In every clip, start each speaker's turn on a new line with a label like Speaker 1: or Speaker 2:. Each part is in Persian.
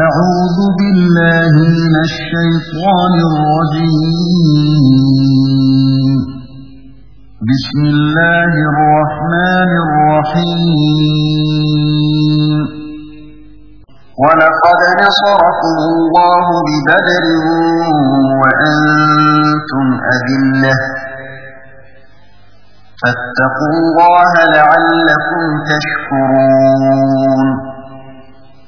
Speaker 1: أعوذ بالله من الشيطان الرجيم. بسم الله الرحمن الرحيم. ولقد نصركم الله ببدر وأنتم أذلة. فاتقوا الله لعلكم تشكرون.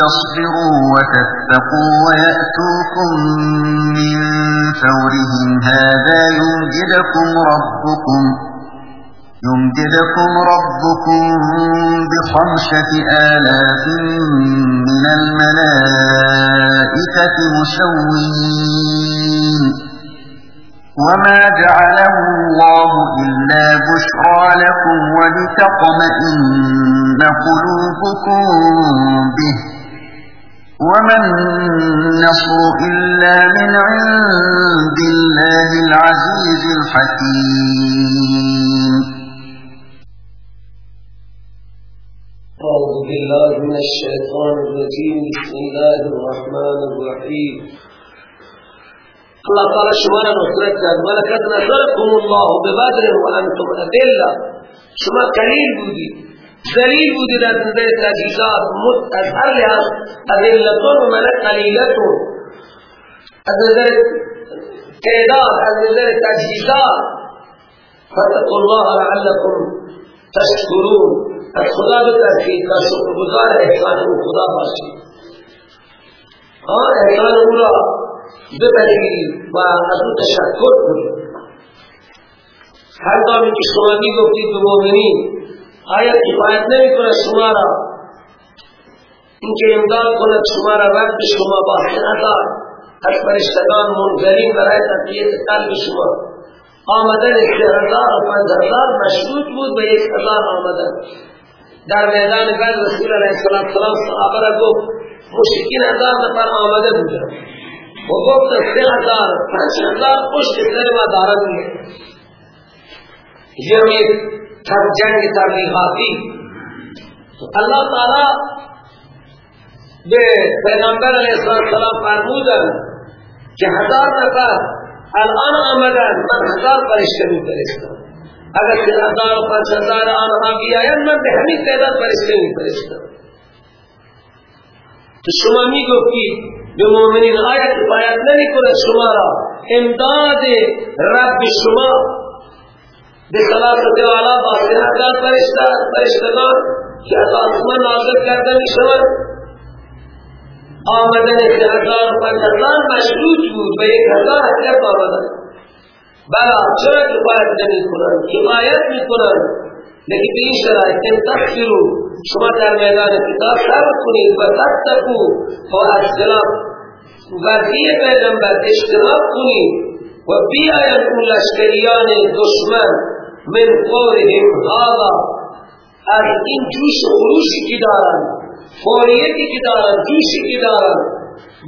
Speaker 1: تصبروا وتتقوا ويأتوكم من فورهم. هذا يمجدكم ربكم يمجدكم ربكم بخمسة آلاف من الملائكة مسوين وما جعله الله إلا بشرى لكم ولتطمئن قلوبكم به. وما النصر إلا من عند الله العزيز الحكيم
Speaker 2: أعوذ بالله من الشيطان الرجيم. بسم الله الرحمن الرحيم. الله تعالى شما نصرت کرد ولقد نصركم الله ببدر وأنتم أذلة. شما قلیل بودی ذلیل بودی در نظر تجهیزات از هر لحاظ اذلتون و من قلیلتون. از نظر تعداد از نظر تجهیزات. فتقوا الله لعلكم تشکرون. از خدا بترکید و شکرگزار احسان أو خدا باشید. آن احسان أو را ببرید و از اون تشکر کنید. هر دامی که شما می گفتید به مؤمنین آیا کفایت نمی کند شما را؟ اینکه امداد کند شما را رب شما با سنتار از فرشتگان منظرین برای تقییت قلب شما. آمدن سه هزار و پنج هزار مشروط بود به یک هزار آمدن. در میدان بعد رسول علیه السلام صحابه را گفت مشکین هزار نفر آمده بودن و گفت سه هزار پنج هزار پشت سر ما دارد یہ تب جنگ تبلیغاتی اللہ تعالی به پیغمبر علیه السلام فرمودن که هزار نفر الان آمدن من هزار فرشته می فرستم اگر سه هزار و پنج هزار آنها بیاین من به همین تعداد فرشته می فرستم تو شما می گفتید به مؤمنین آیا کفایت نمی شما را۔ امداد رب شما به خلافت والا با سه هزار فرشته فرشتگان که از آسمان نازل کرده می شود آمدن سه هزار پنج هزار مشروط بود به یک هزار هدف آمدن. بلا چرا کفایت نمی کنند کفایت می کنند لیکن به این شرایط ان تخفروا شما در میدان کتاب صبر کنید و تتقوا و از خلاف وحی پیغمبر اجتناب کنید. و بیاید اون لشکریان دشمن من قولهم هذا از این جوش و خروشی که دارند فوریتی که دارند جوشی که دارند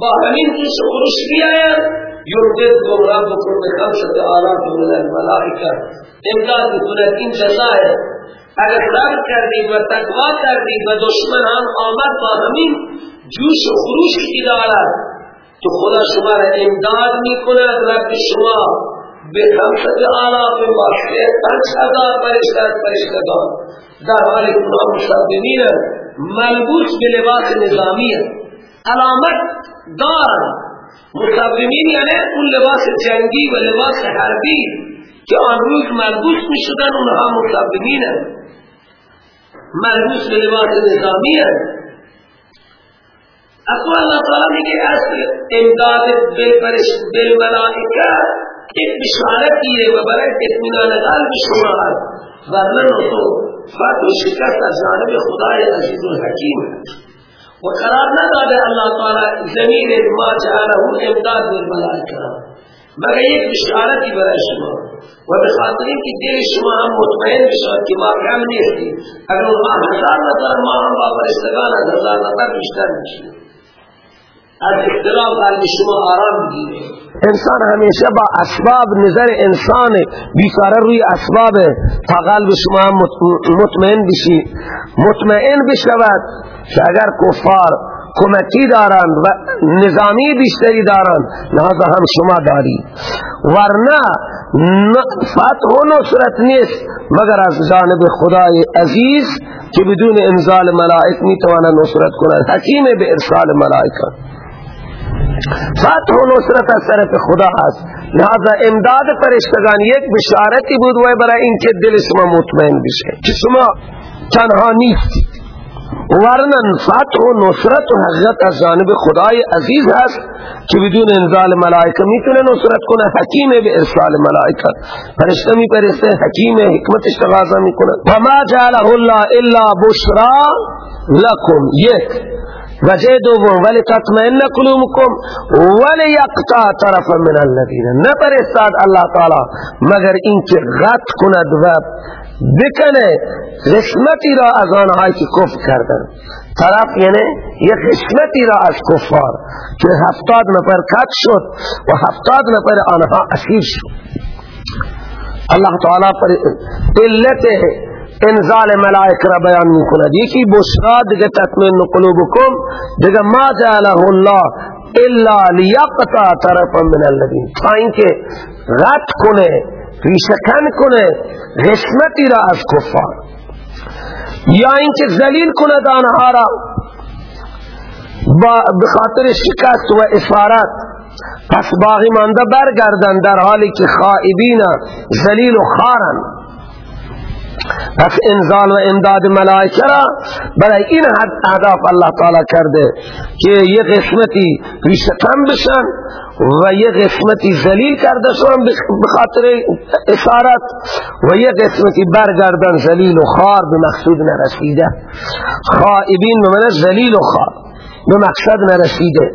Speaker 2: با همین جوش و خروش بیاید. یمددکم ربکم بخمسة آلاف من الملائکه امداد بکند این جزای. اگر صبر کردید و تقوا کردید و دشمن هم آمد با همین جوش و خروشی که دارد تو خدا شما را امداد می کند رب شما. به خمسة آلاف واسطه پنج هزار فرشته فرشتگان. در حال کنها مصدمین ملبوس به لباس نظامی علامت دار مصدمین یعنی اون لباس جنگی و لباس حربی که آن روز ملبوس می شدن اونها مصدمین ملبوس به لباس نظامی اقوال اللہ تعالی میگه اصل امداد بالملائکه ایک بشارتیه و برای اطمینان قلب شما هست ورنه تو فتح و شکست از جانب خدای عزیز الحکیم و قرار نداده اللہ تعالی زمین ما جعله امداد بالملائکه
Speaker 3: مگر یک بشارتی برای شما. و به خاطر اینکه دل شما هم مطمئن بشود که ما کم نیستیم. اگر اونها هزار نفر ما هم با فرشتگان از هزار نفر بیشتر از اختلاف قلب شما آرام بگیره
Speaker 2: انسان همیشه با اسباب نظر انسان بیچاره روی اسباب تا قلب شما مطمئن بشی. مطمئن بشود که اگر کفار کمکی دارند و نظامی بیشتری دارند لحظه هم شما داری. ورنه فتح و نصرت نیست مگر از جانب خدای عزیز که بدون انزال ملائک می‌تواند نصرت کند؟ حکیم به ارسال ملائکه فتح و نصرت از طرف خدا هست. لہذا امداد فرشتگان یک بشارتی بود و برای اینکه دل شما مطمئن بشه که شما تنها نیستید. ورنن فتح و نصرت و حقیقت از جانب خدای عزیز هست که بدون انزال ملائکه می‌تونه نصرت کنه حکیم به ارسال ملائکه. می پرسته حکیم حکمتش تغاظا می‌کنه. و ما جعله الله الا بشرا لکم. یک. وجه دوم ولی تطمئن قلوبكم ولی یقطع طرف من الذین نپرستاد الله تعالی مگر اینکه غط کند و بکنه قسمتی را از آنهایی که کفر کردن. طرف یعنی یک قسمتی را از کفار که هفتاد نفر کت شد و هفتاد نفر آنها اسیر شد. الله تعالی پر علت انزال ملائک را بیان می کند یکی بشرا دیگه تطمین قلوبکم دیگه ما جعله الله الا لیقطع طرفا من الذین. تا اینکه غط کنه ریشکن کنه قسمتی را از کفار. یا اینکه ذلیل کنه آنها را بخاطر شکست و اسارت. پس باقی مانده برگردن در حالی که خائبین ذلیل و خارن. پس انزال و امداد ملائکه را برای این اهداف الله تعالی کرده که یک قسمتی ریشتن بشن و یک قسمتی ذلیل کرده شون بخاطر اسارت و یک قسمتی برگردن ذلیل و خار به مقصود نرسیده. خائبین بمعنی ذلیل و خار به مقصد نرسیده.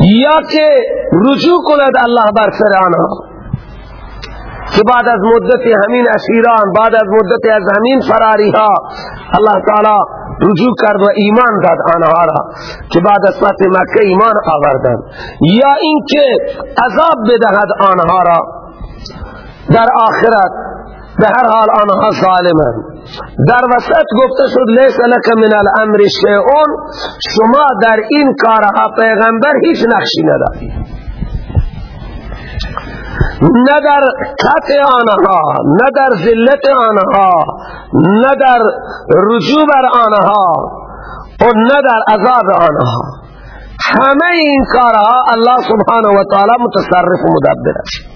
Speaker 2: یا که رجوع کند الله بر سر آنها که بعد از مدت همین اسیران بعد از مدت از همین فراری ها الله تعالی رجوع کرد و ایمان داد آنها را که بعد از فتح مکه ایمان آوردن یا اینکه عذاب بدهد آنها را در آخرت به هر حال آنها ظالمن در وسط گفته شد لیس لک من الامر شیعون. شما در این کارها پیغمبر هیچ نقشی ندارید. نه در قطع آنها نه در ذلت آنها نه در رجوع بر آنها و نه در عذاب آنها. همه این کارها الله سبحانه و تعالی متصرف و مدبر است.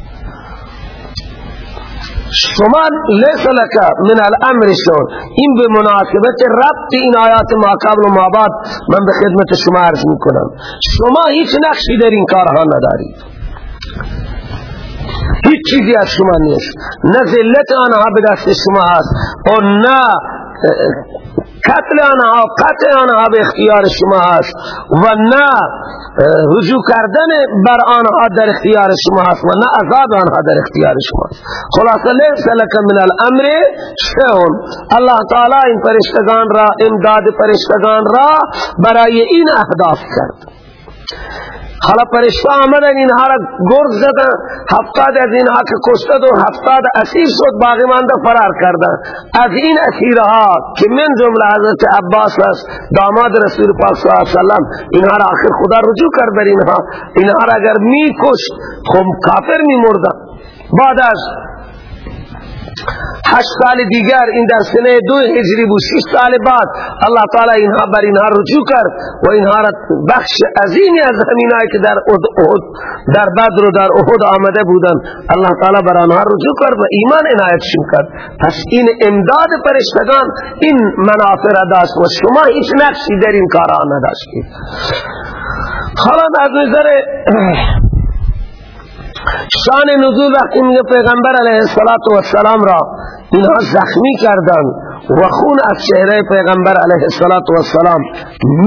Speaker 2: شما لیس لك من الامر شون این به مناسبت ربط این آیات ما قبل و ما بعد من به خدمت شما عرض می‌کنم. شما هیچ نقشی در این کارها ندارید. هیچ چیزی از شما نیست. نه ذلت آنها به دست شما هست. و نه قتل آنها قتل آنها به اختیار شما هست. و نه رجوع کردن بر آنها در اختیار شما هست. و نه عذاب آنها در اختیار شما هست. خلاصه لیس لک من الامر شون الله تعالی این فرشتگان را امداد فرشتگان را برای این اهداف کرد. حالا پرشتا آمدن اینها را گرد زدن هفتاد از اینها که کشتد و هفتاد اسیر شد باقی مانده فرار کردن از این اسیرها که من جمله حضرت عباس است داماد رسول پاک صلی اللہ علیہ وسلم اینها را آخر خدا رجوع کرد بر اینها. اینها را اگر می کشت خب کافر می مردن بعد از هشت سال دیگر این در سنه دو هجری بود. شش سال بعد الله تعالی اینها بر اینها رجوع کرد و اینها را بخش عظیمی از همینایی که در احد در بدر و در احد آمده بودن الله تعالی بر آنها رجوع کرد و ایمان عنایتشون کرد. پس این امداد پرشتگان این منافع داشت و شما هیچ نقشی در این کارا نداشتید حالا از نظر شان نزول وقتی میگه پیغمبر علیه السلام را اینها زخمی کردن و خون از چهره پیغمبر علیه السلام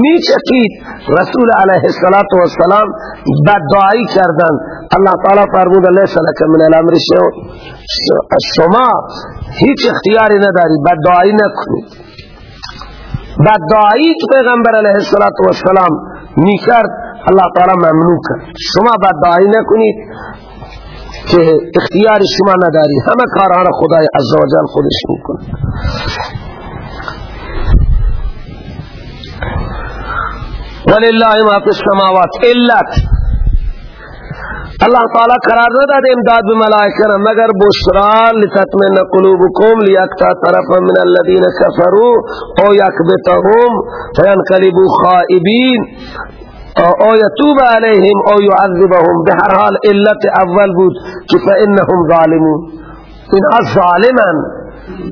Speaker 2: می چکید رسول علیه السلام بددعایی کردن. الله تعالی فرمود لیس لک من الامر شما هیچ اختیاری نداری بددعایی نکنید. بددعایی که پیغمبر علیه السلام می کرد الله تعالی ممنوع کرد. شما بددعایی نکنید. که اختیار شما نداری. همه کارها را خدای عزوجل خودش می‌کنه. ولله ما فی السماوات علت. اللہ تعالی قرار نہ داد امداد بملائکہ مگر بشرا لتطمئن قلوبکم لیکتا طرف من الذین کفروا او یکبتهم فینقلبوا خائبین. او یتوب علیهم او یعذبهم به هر حال علت اول بود که فانهم ظالمون. اینها ظالمن.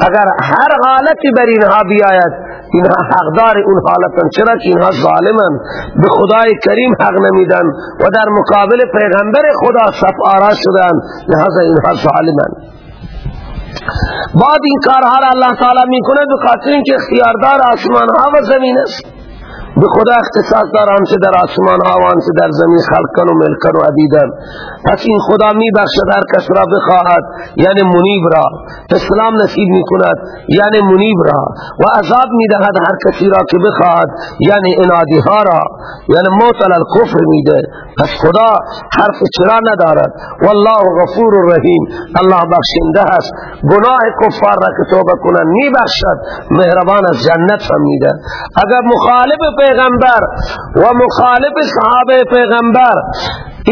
Speaker 2: اگر هر حالتی بر اینها بیاید اینها حقدار اون حالتن. چرا که اینها ظالمن؟ به خدای کریم حق نمیدن و در مقابل پیغمبر خدا صف آرا شدن. لحظه اینها ظالمن. بعد این کارها را اللہ تعالی می‌کنه به خاطر اینکه اختیاردار آسمان ها و زمین است. به خدا اختصاص دار آنچه در آسمان ها و در زمین خلق کن و ملکن و عبیدن پس این خدا می بخشد هر کس را بخواهد یعنی منیب را. اسلام نصیب می کند یعنی منیب را. و عذاب می دهد هر کسی را که بخواهد یعنی انادی ها را. یعنی موتل الکفر می ده پس خدا حرف چرا ندارد؟ والله غفور رحیم الله بخشنده است. گناه کفار را که توبه کنن می بخشد مهربان از جنت هم می ده اگر مخالف پیغمبر و مخالف صحابه پیغمبر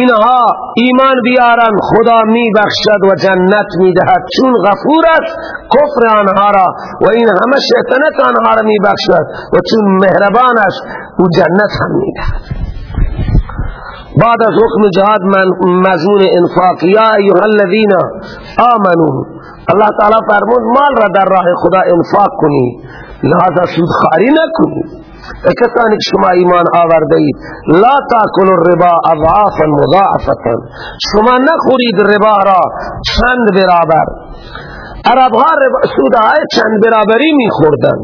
Speaker 2: اینها ایمان بیارن خدا می بخشد و جنت می دهد چون غفور است کفر آنها را و این همه شیطنت آنها را می بخشد و چون مهربان است و جنت هم می دهد بعد از حکم جهاد من مضمون انفاق یا ایها الذین آمنو الله تعالی فرمود مال را در راه خدا انفاق کنی لہذا سودخاری نکنی. کسانی شما ایمان آورده اید لا تاکل الربا اضعافا مضاعفتا. شما نخورید ربا را چند برابر؟ عرب ها چند برابری می خوردن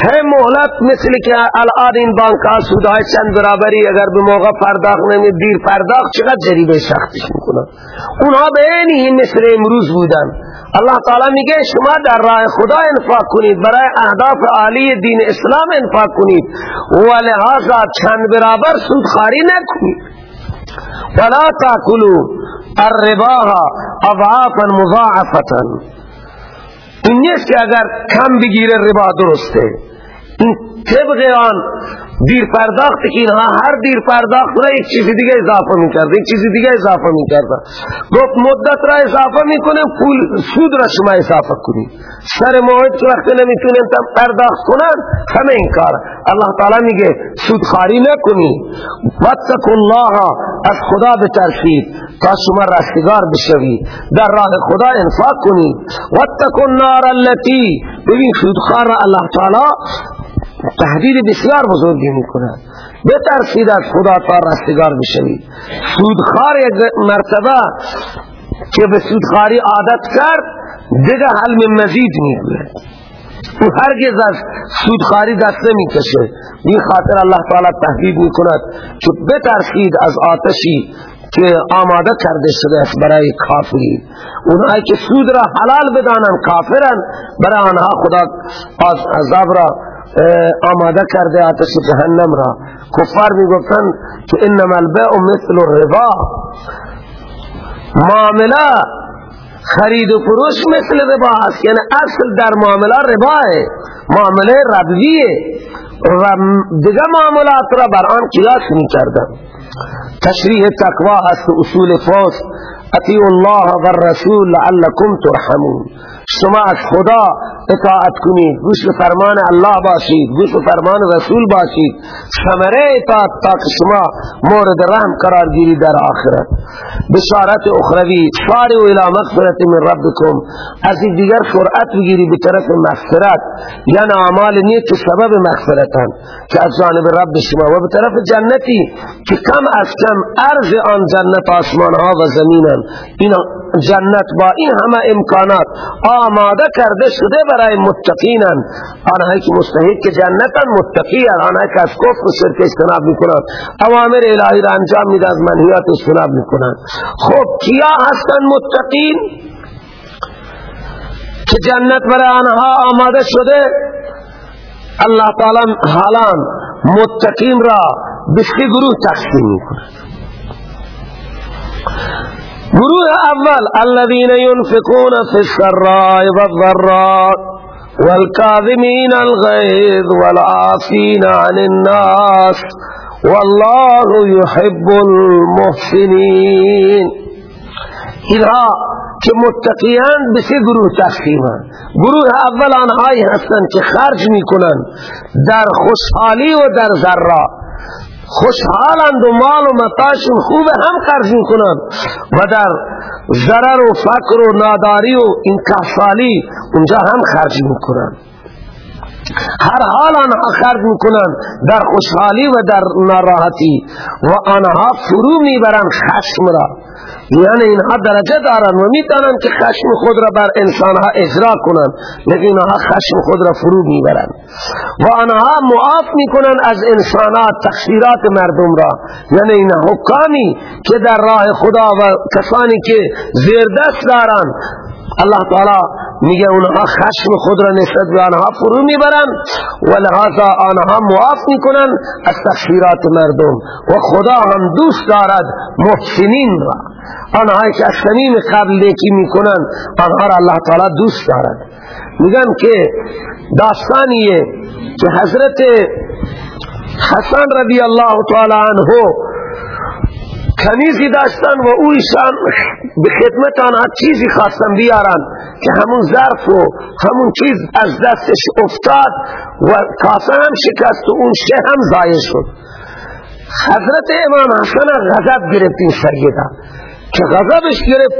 Speaker 2: ہے مهلت مثل که الان این بانک ها چند برابری اگر به موقع پرداخت نمی دیر پرداخت چقدر جریبه سختش می‌کنن اونها به اینی مثل امروز بودن. الله تعالی میگه، شما در راه خدا انفاق کنید، برای اهداف عالی دین اسلام انفاق کنید. و لحاظا چند برابر سود خاری نکنید. ولا تاکلوا الرباها اضعافا مضاعفتا. این نیست که اگر کم بگیره ربا درسته. این طبق آن؟ دیر پرداخت اینها هر دیر پرداخت را یک چیزی دیگه اضافه می‌کرده یک چیزی دیگه اضافه می‌کرده گفت مدت را اضافه می‌کنه پول سود را شما اضافه کنید سر موعد که وقت نمی‌تونن پرداخت کنن همه این کار. الله تعالی میگه سود خاری نکنی. واتق الله از خدا بترسید تا شما رستگار بشوید در راه خدا انفاق کنید واتق النار التي. ببین سودخار الله تعالی تهدید بسیار بزرگی می‌کند بترسید از خدا تا رستگار بشوید سودخار مرتبه که به سودخاری عادت کرد دیگه حلم مزید می‌گوید او هرگز از سودخاری دست نمی کشه این خاطر الله تعالی تهدید می‌کند که بترسید از آتشی که آماده کرده شده است برای کافری. اونهایی که سود را حلال بدانن کافرن برای آنها خدا عذاب را آماده کرده آتش جهنم را. کفار می گفتن که انما البیع مثل الربا. معامله خرید و فروش مثل ربا است. یعنی اصل در معامله ربا ہے معامله ربویه. و دیگه معاملات را بر آن قیاس می کردن تشریح تقوا است اصول فوز. اطیع الله و الرسول لعلكم ترحمون. شما از خدا اطاعت کنید گوش فرمان الله باشید گوش فرمان رسول باشید. ثمره اطاعت تا که شما مورد رحم قرار گیری در آخرت. بشارت اخروی سارعوا الى مغفرت من ربکم. از این دیگر سرعت بگیری به طرف مغفرت. یعنی اعمال نیک سبب مغفرتن که از جانب رب شما و به طرف جنتی. که کم از کم عرض آن جنت آسمان ها و زمینن این جنت با این همه امکانات آماده کرده شده برای متقینن آنهایی که مستحق که جنتن متقیان. آنهایی که از کفر و شرک اجتناب می‌کنن. اوامر الهی را انجام میده از منهیات اجتناب می‌کنن. خب کیا هستن متقین؟ که جنت برای آنها آماده شده؟ الله تعالی حالان متقین را به گروه تقسیم می‌کنه گروه أول الذين ينفقون في السراء والضراء والكاظمين الغيظ والعافين عن الناس والله يحب المحسنين. اینها که متقیان به سه گروه تقسیمان گروه أول آنهایی هستند که خرج میکنن. در خوشحالی و در ذرا خوشحالند و مال و متاشون خوب هم خرج می‌کنن. و در ضرر و فقر و ناداری و انکاسالی اونجا هم خرج می‌کنن. هر حال آنها خرج می‌کنن در خوشحالی و در ناراحتی. و آنها فرو می‌برن خشم را. یعنی اینها درجه دارن و می‌تونن که خشم خود را بر انسانها اجرا کنن. لیکن اینها خشم خود را فرو می‌برن. و آنها معاف می‌کنن از انسانات تخصیرات مردم را. یعنی این حکامی که در راه خدا و کسانی که زیر دست دارن الله تعالی میگه اونها خشم خود را نسبت به آنها فرو می‌برن و لحاظا آنها معاف می‌کنن از تخصیرات مردم و خدا هم دوست دارد محسنین را. آنهایی که از صمیم قبل نیکی می‌کنن آنها را الله تعالی دوست دارد. میگن که داستانیه که حضرت حسن رضی الله تعالی عنه کنیزی داشتن و اویشان به خدمت آنها چیزی خواستن بیارن که همون ظرف و همون چیز از دستش افتاد و کاسه هم شکست و اون شه هم ضایع شد. حضرت امام حسن غضب گرفت این سیده. که غضبش گرفت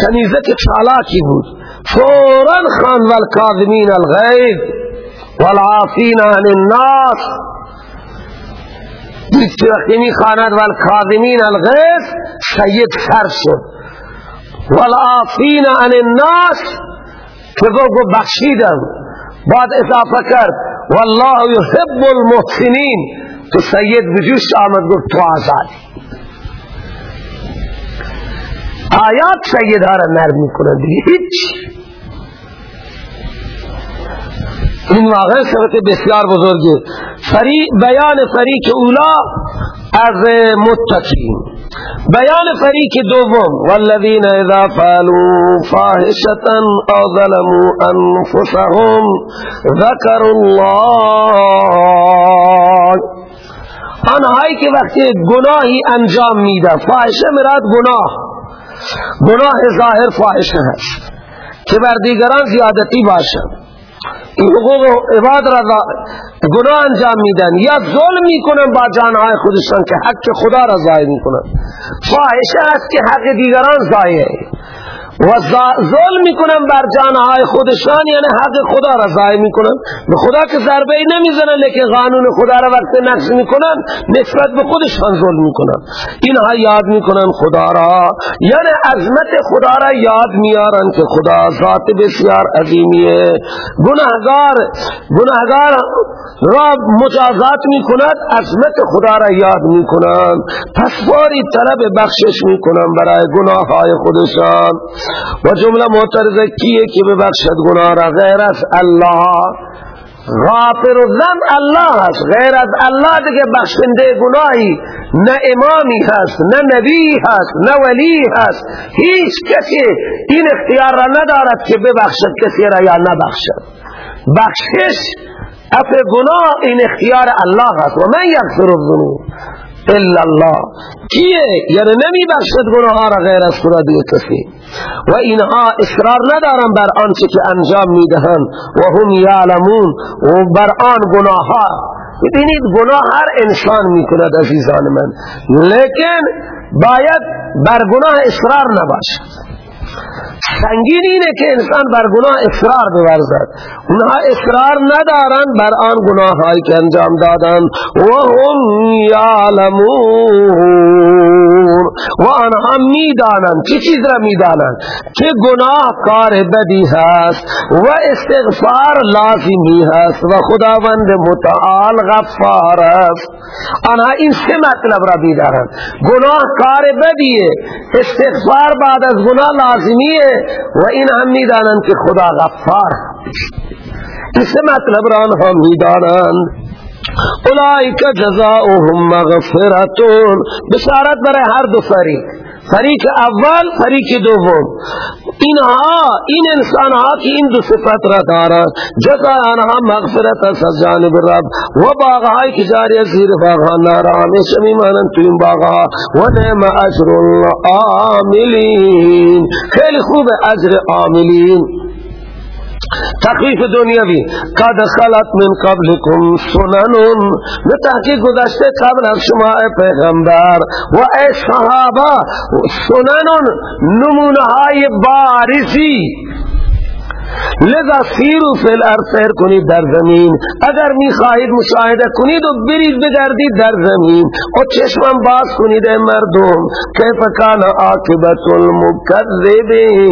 Speaker 2: کنیزه که چالاکی بود. فورا خان والکاظمین الغیب والعافین عن الناس که وقتی می خاند والکاظمین سید سر شد. والعافین عن الناس که گو بخشیدم بعد اضافه کرد والله يحب المحسنین. تو سید بجوش آمد گفت تو آزادی آیات سید را نرم می‌کنن دیگه هیچ این واقعا سبت بسیار بزرگه. فری بیان فریق اولا از متقین. بیان فریق دوم والذین اذا فعلوا فاحشة او ظلموا انفسهم ذکروا الله. آنهایی که وقتی گناهی انجام میده فاحشه مراد گناه. گناه ظاهر فاحشه هست. که بر دیگران زیادتی این حقوق عباد را گناه انجام میدن. یا ظلم می‌کنن با جانهای خودشان که حق خدا را ضایع می‌کنن. فاحشه است که حق دیگران ضایع. و ظلم می‌کنن بر جانهای خودشان یعنی حق خدا را ضایع می‌کنن به خدا که ضربه ای نمی‌زنن لیکن قانون خدا را وقت نقض می‌کنن نسبت به خودشان ظلم می‌کنن اینها یاد می‌کنن خدا را. یعنی عظمت خدا را یاد میارن که خدا ذات بسیار عظیمیه. گناهگار گناهگار را مجازات می‌کند عظمت خدا را یاد می‌کنن پس باری طلب بخشش می‌کنن برای گناه های خودشان. و جمله معترضه کیه که ببخشد گناه را غیر از الله؟ غافر الذنب الله هست غیر از الله دیگه بخشنده گناهی نه امامی هست نه نبی هست نه ولی هست. هیچ کسی این اختیار را ندارد که ببخشد کسی را یا نبخشد. بخشش اف گناه این اختیار الله هست و من یغفر الذنوب. الا الله. کیه؟ یعنی نمی بخشد گناه را غیر از خدا دیگه کسی. و اینها اصرار ندارن بر آنچه که انجام می‌دهند. و هم یعلمون. و بر آن گناه ها ببینید گناه هر انسان می‌کند عزیزان من. لیکن باید بر گناه اصرار نباشد. سنگین اینه که انسان بر گناه اصرار بورزد. اونها اصرار ندارن بر آن گناه هایی که انجام دادن. و هم یعلمون. و آنها می‌دانند. چی چیز را می‌دانند؟ که گناه کار بدی هست و استغفار لازمی هست و خداوند متعال غفار است. آنها این سه مطلب را می‌دانند. گناه کار بدیه. استغفار بعد از گناه لازمیه و این هم می‌دانند که خدا غفار این سه مطلب را آنها می‌دانند. اولئک جزاؤهم مغفرتون. بشارت برای هر دو فریق. فریق اول فریق دوم. اینها این انسان ها که این دو صفت را دارند. جزا آنها مغفرت از جانب رب. و باغهای که جاری زیر باغها نارا همیشه میمانند تو این باغها. و نعم اجر العاملین. خیلی خوب اجر عاملین. تخفیف دنیاوی. قد خلط من قبلكم سنن. به تحقیق گذشته قبل از شما پیغمبر و ای صحابه. سنن نمونه های بارزی لذا سیرو فی الارض سیر کنید در زمین. اگر می خواهید مشاهده کنید و برید بگردید در زمین. و چشمم باز کنید مردم. کیف کان عاقبت المکذبین.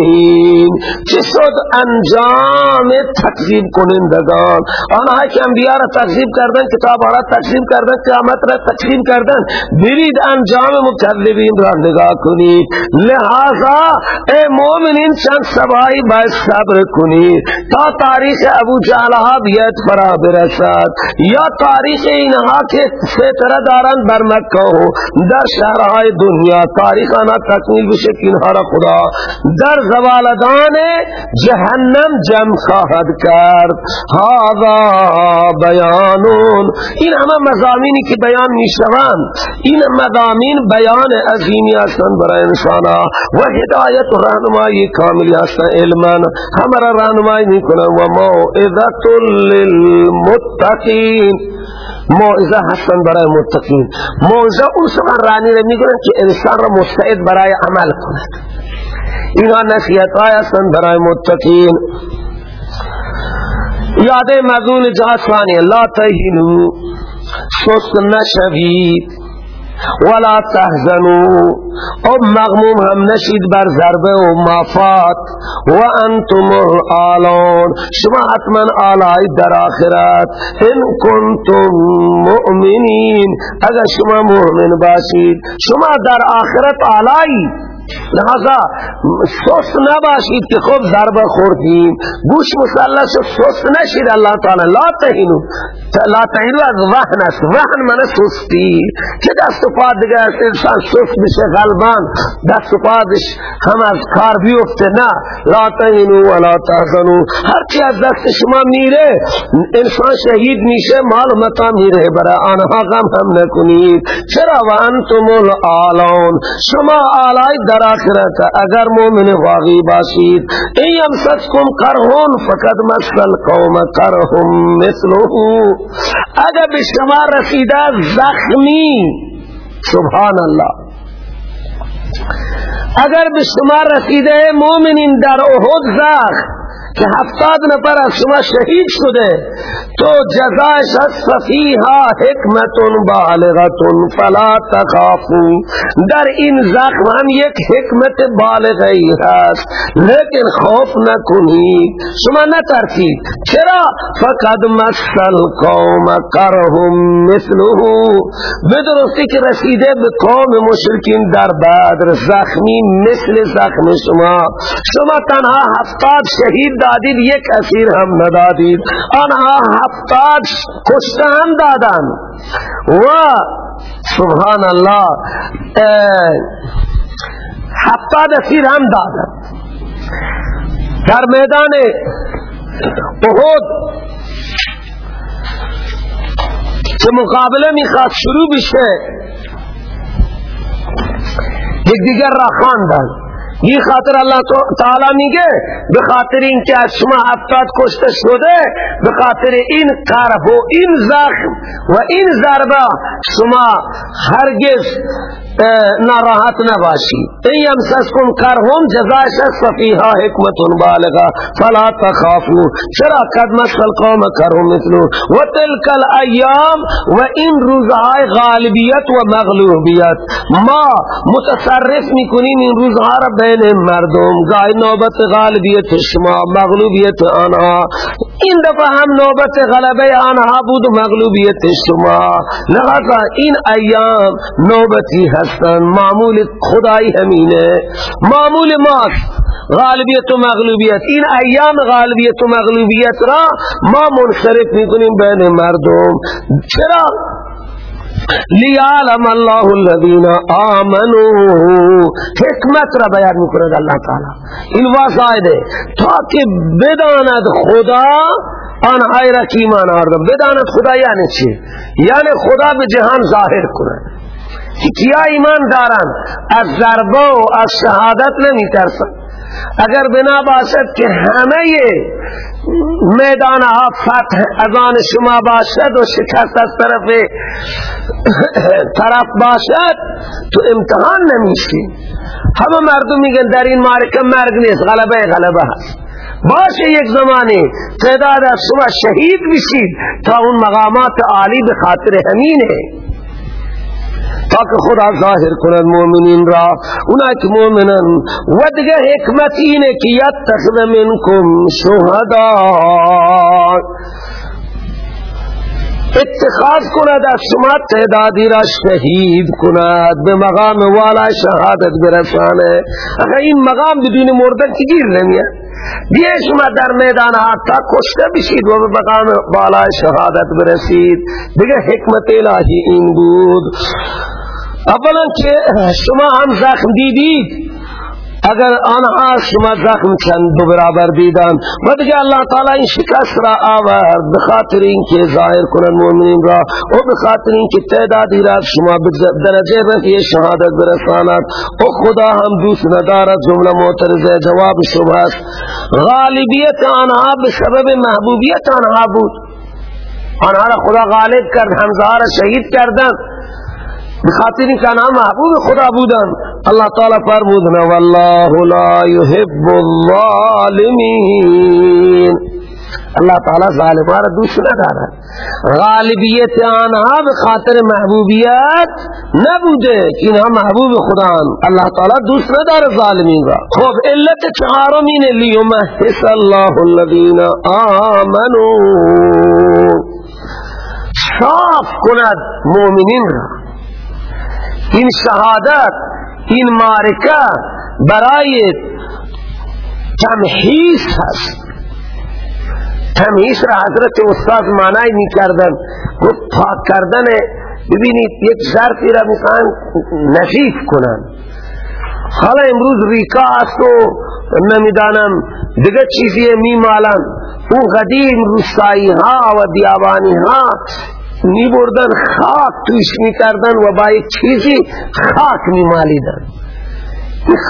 Speaker 2: چه شد انجام تکذیب کنندگان؟ آنها که انبیاء را تکذیب کردن کتاب را تکذیب کردن قیامت را تکذیب کردن برید انجام مکذبین را نگاه کنید. لہذا اے مومنین چند سبایی باید صبر کنید. تا تاریخ ابو جعلها بیت فرا برسد. یا تاریخ اینها که ستره دارن بر مکه و در شهرهای دنیا. تاریخ آنها تکمیل بشه که را خدا در زوالدان جهنم جمع خواهد کرد. هذا بیانون. این همه مزامینی که بیان می شوند این مزامین بیان عظیمی هستند برای انسانا و هدایت و رهنمایی کاملی هستند علما. همه را رهنمایی می کنند و موعظت للمتقین. موعظه هستند برای متقین. موعظه اون سخنرانی را میگن که انسان را مستعد برای عمل کند. اینا نصیحت هستند برای متقین. یاد مضمون جاسوانی لا تهینو سست نشوید. ولا تحزنو او مغموم هم نشید بر ضربه و مافات. و انتم الالون شما حتما آلائی در آخرت. ان کنتم مؤمنین. اگر شما مؤمن باشید شما در آخرت آلائی لہذا سست نباشید که خوب ضربه خوردیم. گوش مسلح شد سست نشید اللہ تعالی. لا تهینو. لا تهینو از وحن است. وحن من سستی. که دست و پا دیگه است؟ انسان سست بشه غلبان. دست و پادش هم از کار بیفته. نه. لا تهینو و لا تحزنو. هرچی از دست شما میره انسان شهید میشه مال متا میره. برای آنها غم هم نکنید. چرا؟ و انتم الالون شما آلائی در آخرت اگر مومن واقعی باشید ای امسکم کرهون فقد مسل قوم کرهم مثلو اگر به رسیده زخمی سبحان الله اگر به رسیده مومنین در احد زخم که هفتاد نفر از شما شهید شده. تو جزایش از ففیها حکمت بالغت فلا تخافو. در این زخم هم یک حکمت بالغی هست. لیکن خوف نکنید. شما نترسید. چرا؟ فقد مسل قوم کرهم مثله. بدرستی که رسیده به قوم مشرکین در بدر. زخمی مثل زخم شما. شما تنها هفتاد شهید دادید یک اسیر هم ندادید. آنها هفتاد کشته هم دادن. و سبحان الله هفتاد اسیر هم دادن. در میدان احد که مقابله می‌خواد شروع بشه یک دیگر را خواندن این خاطر الله تعالی میگه به خاطر اینکه از شما هفتاد کشته شده به خاطر این قرب و این زخم و این ضربه شما هرگز ناراحت نباشی این یمسسکم کرهم جزایش صفیحا حکمت بالغا فلا تخافو. چرا قد مسل قوم کرهم مثلو؟ و تلک الایام و این روزهای غالبیت و مغلوبیت. ما متصرف می‌کنیم این روزها را بین مردم گاهی نوبت غالبیت شما مغلوبیت آنها. این دفعه هم نوبت غلبه آنها بود مغلوبیت شما. لہذا این ایام نوبتی هستند. معمول خدای همینه. معمول ماست. غالبیت و مغلوبیت. این ایام غالبیت و مغلوبیت را ما منصرف می‌کنیم بین مردم. چرا؟ لیعلم الله الذين آمنوا. حکمت را بیان می‌کند الله تعالی. این واضح تا که بداند خدا آنهای را که ایمان بداند خدا یعنی چی؟ یعنی خدا به جهان ظاهر کند کیا ایمان دارن؟ از ضربه و از شهادت نمی ترسن اگر بنا باشد که همه میدان ها فتح از آن شما باشد و شکست از طرف طرف باشد تو امتحان نمیشی. همه مردم میگن در این معرکه مرگ نیست غلبه غلبه هست. باشه یک زمانی تعداد از شما شهید بشید تا اون مقامات عالی به خاطر همینه. تاکہ خدا ظاہر کنن مومنین را. اونا که مومنن. و دیگه حکمت اینه که یتخذ منکم شهدا. اتخاذ کند از شما تعدادی را شهید کند. به مقام والا شهادت برسانه. اگر این مقام بدون مردن کی گیر نمیاد دیگه شما در میدان حتی کشته بشید و به مقام والا شهادت برسید. دیگه حکمت الهی این بود. اولا که شما هم زخم دیدید. اگر آنها شما زخم چند دو برابر دیدن. و دیگه اللہ تعالی این شکست را آورد. بخاطر این که ظاهر کنن مومنین را و بخاطر این که تعدادی را شما درجه رفی شهادت برساند. و خدا هم دوست ندارد جمله معترضه جواب شبه است. غالبیت آنها بسبب محبوبیت آنها بود. آنها را خدا غالب کرد همزه را شهید کردن بخاطر که آنها محبوب خدا بودن اللہ تعالی فرمودنا والله لا يحب الظالمین. اللہ تعالی ظالمان دوست ندارد. غالبیت آنها بخاطر محبوبیت نبوده که اینها محبوب خدا اللہ تعالی دوست ندارد ظالمین را. خب علت چهارم اینه لیمحص الله الذین آمنوا صاف کند مؤمنین را. این شهادت این معرکه برای تمحیص هست. تمحیص را حضرت استاد معنی می کردن گفت پاک کردن ببینید یک ظرفی را می‌خوان نظیف کنن. حالا امروز ریکا است و نمی‌دانم دیگه چیزی میمالن اون قدیم روستایی ها و دیابانی ها می بردن خاک توش می کردن و با یک چیزی خاک می مالیدن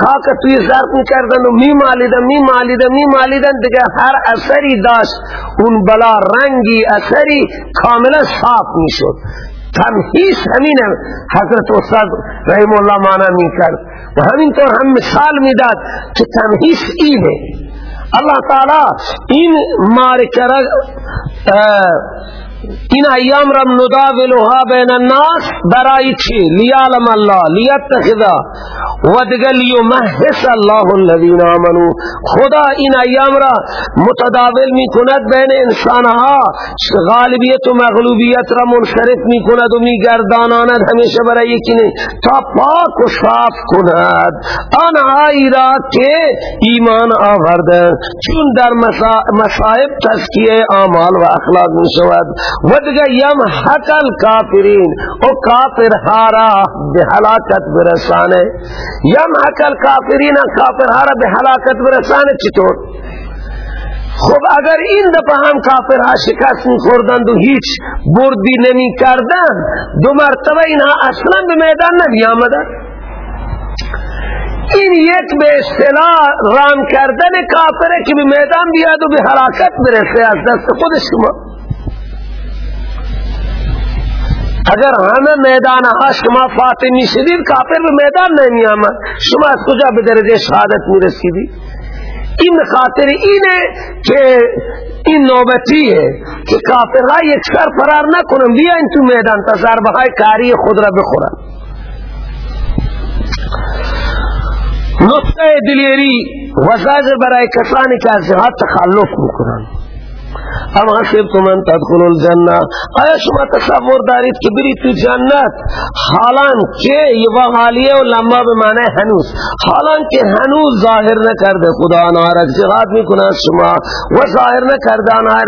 Speaker 2: خاک توی ظرف می کردن و می مالیدن می مالیدن می مالیدن دیگه هر اثری داشت اون بلا رنگی اثری کاملا صاف می شد تمحیص همینه حضرت استاد رحم الله مانا می کرد و همینطور هم مثال می داد که تمحیص اینه. اللہ تعالی این مارکه را این ایام را نداولها بین الناس. برای چی؟ لیعلم الله لیتخذا و دیگر الله الذین آمنوا خدا این ایام را متداول می کند بین انسانها. غالبیت و مغلوبیت را منصرف می کند و می گرداناند همیشه برای یکی تا پاک و صاف کند. آنهایی را که ایمان آورده چون در مصائب تزکیه اعمال و اخلاق می شود و یم حقل کافرین او کافر هارا به حلاکت برسانه یم حقل کافرین کافر هارا به حلاکت برسانه چطور خب اگر این دفعه هم کافر ها شکست می خوردند و هیچ بردی نمی کردن، دو مرتبه اینها اصلا به میدان نمی آمدن۔ این یک به اصطلاح رام کردن کافره که به میدان بیاد و به حلاکت برسه از دست خود شما۔ اگر همه میدان ها شما فاتح نیشدید کافر به میدان نمی آمد شما از کجا به درجه شهادت می رسیدید این خاطر اینه که این نوبتیه که کافرها یک سر فرار نکنن. بیاین تو میدان تا ضربه های کاری خود را بخورن. نقطه دلیری وزاجر برای کسانی که از جهاد تخلف می‌کنن. اما حسبتم ان تدخلوا الجنه آیا شما تصور دارید که برید تو جنت؟ حالان که یہ حالیه و لما به معنی هنوز. حالان که هنوز ظاهر نکرده. خدا آنها جهاد می‌کنه شما. و ظاهر نکرده آنها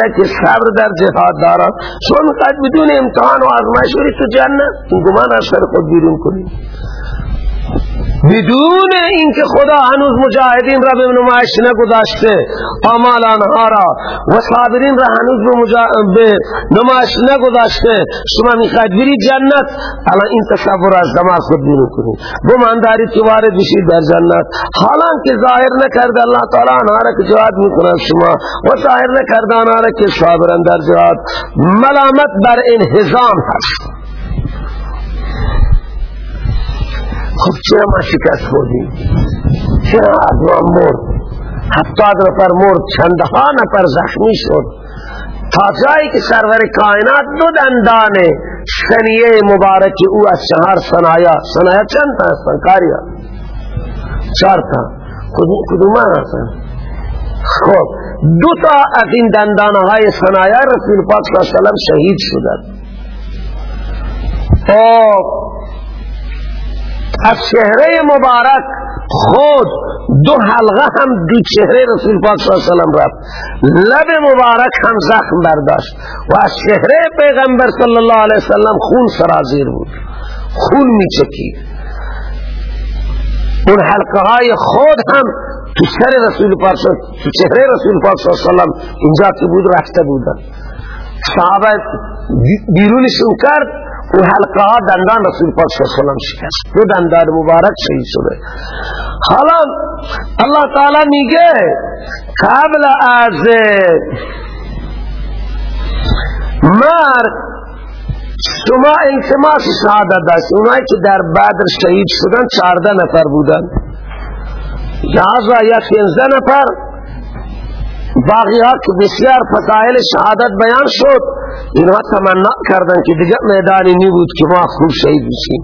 Speaker 2: صبر در جهاد دارد شما می‌خواید بدون امتحان و آزمایش برید تو جنت؟ این گمان از خود بیرون کنید. بدون اینکه خدا هنوز مجاهدین را به نمایش نگذاشته اعمال آنها را و صابرین را هنوز به نمایش نگذاشته. شما می‌خواید بری جنت؟ الان این تصور از دماغ خود بیرون کنید. گمان دارید که وارد بشید در جنت. حالا که ظاهر نکرده الله تعالی آنها را که جهاد می‌کنه شما. و ظاهر نکرده آنها را که صابران در جهاد. ملامت بر انحزام هست. خب چرا ما شکست بودیم چرا آدمان مرد؟ هفتاد نفر مرد چندها نفر زخمی شد. تا جایی که سرور کائنات دو دندان سنیه مبارک او از چهار سنایا سنایا چند تا هستن؟ کاریا چار تا. کدوم هستن؟ خب دو تا از این دندان های سنایا رسول پاک صلی اللہ علیہ وسلم شهید شدن خب از چهره مبارک خود دو حلقه هم دو چهره رسول پاک صلی اللہ علیہ وسلم رفت. لب مبارک هم زخم برداشت و از چهره پیغمبر صلی اللہ علیہ وسلم خون سرازیر بود. خون می چکید. اون حلقه های خود هم تو سر رسول پاک تو چهره رسول پاک صلی اللہ علیہ وسلم اینجا که بود رفته بودن. صحابه بیرونشون کرد. او حلقه ها دندان رسول پاک صلی اللہ علیہ شکست. دو دندان مبارک شهید شده. حالا الله تعالی میگه قبل از مرد شما التماس شهادت داشت. اونایی که در بدر شهید شدن چارده نفر بودن. یازا یا نفر. باقی ها که بسیار فضائل شهادت بیان شد اینها تمنا کردن که دیگه میدانی نی بود که ما خوب شهید بشیم.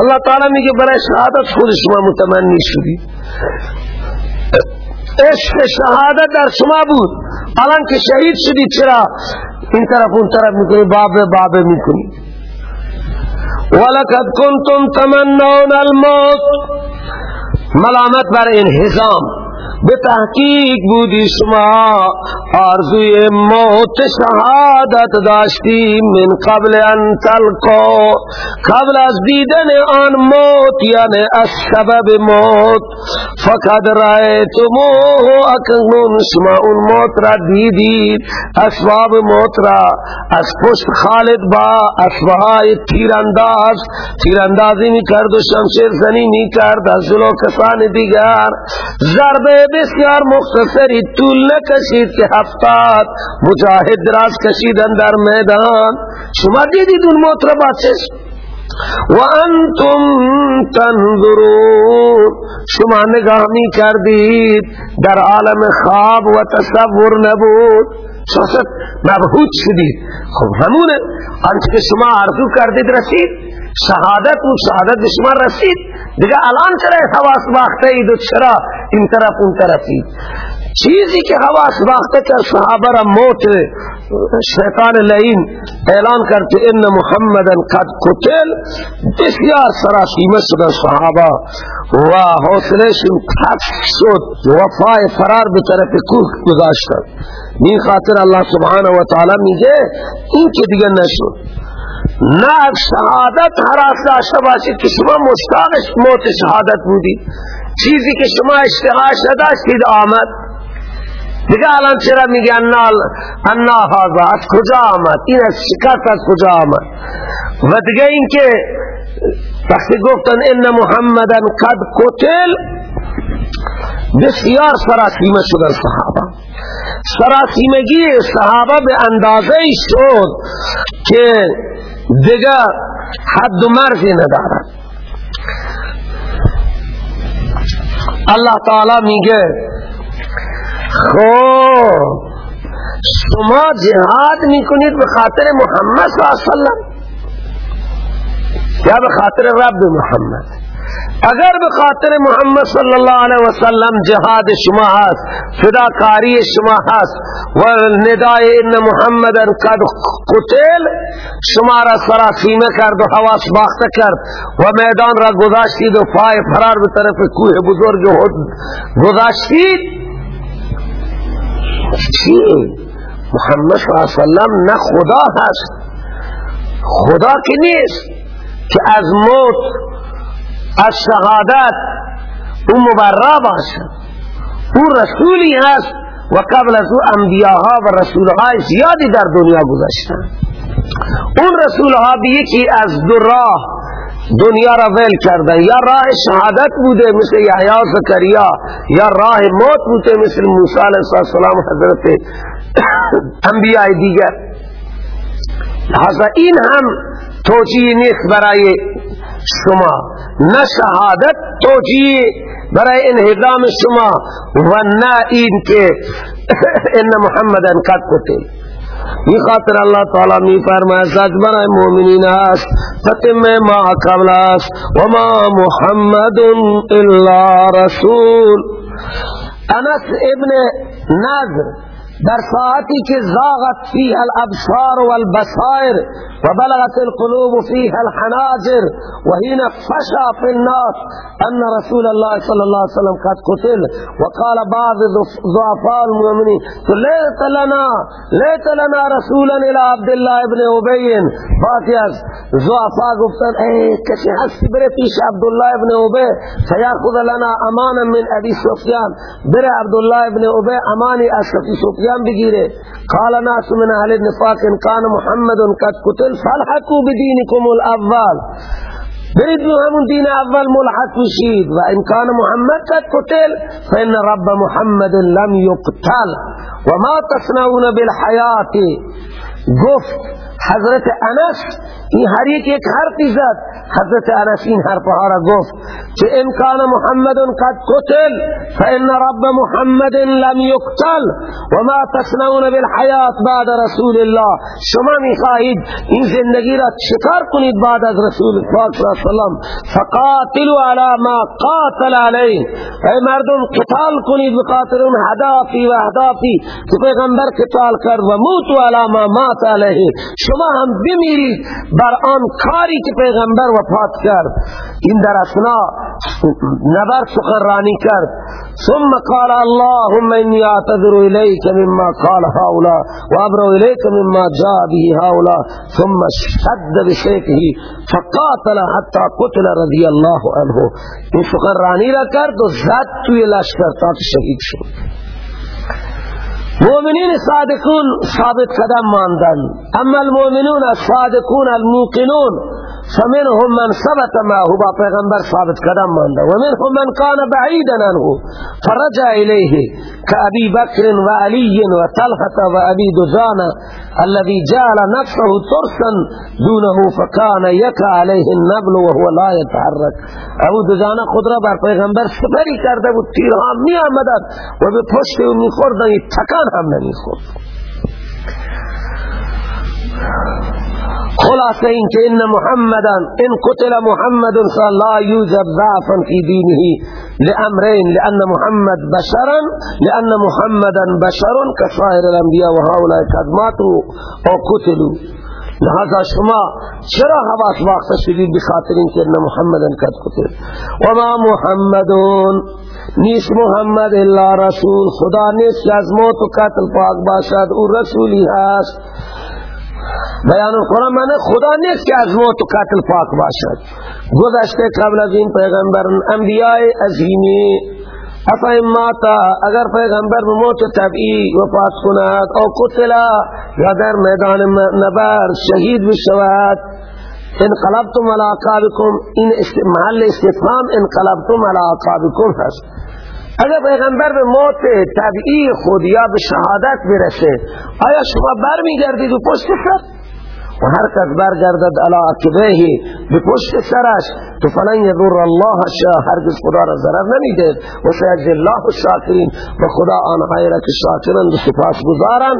Speaker 2: الله تعالی میگه برای شهادت خود شما متمنی شدی. عشق شهادت در شما بود. الان که شهید شدی چرا این طرف اون طرف می‌کنی؟ باب باب می‌کنی. ولقد کنتم تمنون الموت. ملامت بر انحزام به تحقیق بودی شما. آرزوی موت شهادت داشتی من قبل ان تلقو قبل از دیدن آن موت یعنی از سبب موت. فقد رأیتموه اکنون شما اون موت را دیدید. اسباب موت را از پشت خالد با اسبهای تیرانداز. تیراندازی می کرد و شمشیر زنی می کرد از جلو کسان دیگر. ضربه بسیار مختصری طول نکشید که هفتاد مجاهد راز کشیدن در میدان. شما دیدید اون موت را و انتم تنظرون. شما نگاه می کردید در عالم خواب و تصور نبود. شخصت مبهوت شدید. خب همونه آنچه که شما عرضو کردید رسید. شهادت و شهادت شما رسید. دیگه الان چرا حواس باخته اید و چرا؟ این طرف اون طرفی. چیزی که حواس باخته که صحابه را موت شیطان لعین اعلان کرد که ان محمدا قد قتل بسیار سراسیمه شدن صحابه. و حوصلهشون پس شد. وفای فرار به طرف کوه گذاشتن. این خاطر الله سبحانه و تعالی میگه. این که دیگه نشد. نه از شهادت حراس داشته باشید که شما موت شهادت بودید چیزی که شما اشتهاش نداشتید آمد. دیگه الان چرا میگه انا هذا؟ از کجا آمد؟ این از شکست از کجا آمد؟ و دیگه اینکه وقتی گفتن ان محمدا قد قتل بسیار سراسیمه شدن صحابه. سراسیمگی صحابه به اندازه شد که دیگر حد و مرزی ندارد الله تعالی میگه خب شما جهاد می‌کنید به خاطر محمد صلی اللہ علیہ وسلم یا به خاطر رب محمد؟ اگر به خاطر محمد صلی اللہ علیہ وسلم جهاد شما هست فداکاری شما هست و ندای ان محمد قد قتل شما را سراسیمه کرد و حواس باخته کرد و میدان را گذاشتید و پای فرار به طرف کوه بزرگ گذاشتید. محمد صلی اللہ علیہ وسلم نه خدا هست. خدا که نیست که از موت از شهادت او مبرا باشد او رسولی هست و قبل از او انبیاءها و رسولهای زیادی در دنیا گذاشتن. اون رسولها به یکی از دو راه دنیا را ویل کردن. یا راه شهادت بوده مثل یحیی زکریا یا راه موت بوده مثل موسی علیہ السلام حضرت انبیاء دیگر. لہذا این هم توجیه نیست برای شما. نه شهادت توجیه برای انهدام شما و نه این که ان محمدن قد قتل. این خاطر اللہ تعالی می فرمائے سچ برای مومنین است فتم ما قبل است وما محمد الا رسول. انس ابن نظر در ساعتی که زاغت فیها الابصار والبصائر وبلغت القلوب فيها الحناجر وحين فشى في الناس أن رسول الله صلى الله عليه وسلم قد قتل وقال بعض ضعفاء المؤمنين ليت لنا ليت لنا رسولا إلى عبد الله بن أبي باقی از ضعفاء گفتن ای کسی هستی بره پیش عبدالله ابن عبی فیاخذ لنا امانا من ابي سفیان. بره عبدالله ابن عبی امانی از سفیان. بگیره قال ناس من أهل ان كان محمد قد قتل فالحقوا بدينكم الأول۔ برید به همون دین اول ملحق بشید و ان کان محمد قد قتل فان رب محمد لم يقتل وما تصنعون بالحیات گفت حضرت انس این هر یک یک حرفی زد. حضرت انس این حرفها را گفت که ان کان محمد قد قتل فان رب محمد لم يقتل وما تصنعون بالحیات بعد رسول الله. شما میخواهید این زندگی را چکار کنید بعد از رسول پاک صلی اللہ علیہ وسلم؟ فقاتلوا على ما قاتل علیه. ای مردم قتال کنید بخاطر اون هدافی و اهدافی که پیغمبر قتال کرد و موتوا على ما مات علیه. شما هم بمیرید بر آن کاری که پیغمبر وفات کرد. این در اسنا نبر سخنرانی کرد. ثم قال اللهم اني اعتذر اليك مما قال هؤلاء وابرو اليك مما جاء به هؤلاء. ثم شد بسيفه فقاتل حتى قتل رضي الله عنه. این سخنرانی را کرد و زد توی لشکر تا شهید شد. مؤمنین صادقون ثابت قدم ماندن. أما المؤمنون الصادقون الموقنون فمنهم من ثبت معه با پیغمبر ثابت قدم مانده. ومنهم من كان بعيدا عنه. فرجع اليه كأبي بكر وعلي وطلحة وأبي دجانة الذي جعل نفسه ترسا دونه فكان يكا عليه النبل وهو لا يتحرك ابو دجانه خود را بر پیغمبر سپری کرده بود تیرها می آمدد و به پشت او می خوردن تکان هم نمی خورد خلاصة این که ان محمدا إن قتل محمد فلا يوجب ضعفا في دينه لأمرين لأن محمد بشرا لأن محمدا بشر كسائر الأنبياء وهؤلاء قد ماتوا أو قتلوا. لہذا شما چرا حواس واقع شدید بخاطر این که ان محمدا قد قتل. وما محمدون نیست محمد إلا رسول خدا نیست از موت و قتل پاک باشد أو رسولی هست بیان القرآن معنی خدا نیست که از موت و قتل پاک باشد. گذشته قبل از این پیغمبر انبیاء عظیمی افایم ماتا اگر پیغمبر موت طبعی وفات کند او قتلا یا در میدان نبر شهید بشود. انقلبتم عقابكم این محل استفهام انقلبتم على عقابكم هست. اگر پیغمبر به موت طبعی خود یا به شهادت برسه آیا شما بر میگردید و پشت سر؟ و هر کس برگردد علا عقبه به پشت سرش تو فلن یضر الله شا هرگز خدا را ضرر نمیده. و سیجزی الله الشاکرین و خدا آنهایی را که شاکرند و سپاس گزارن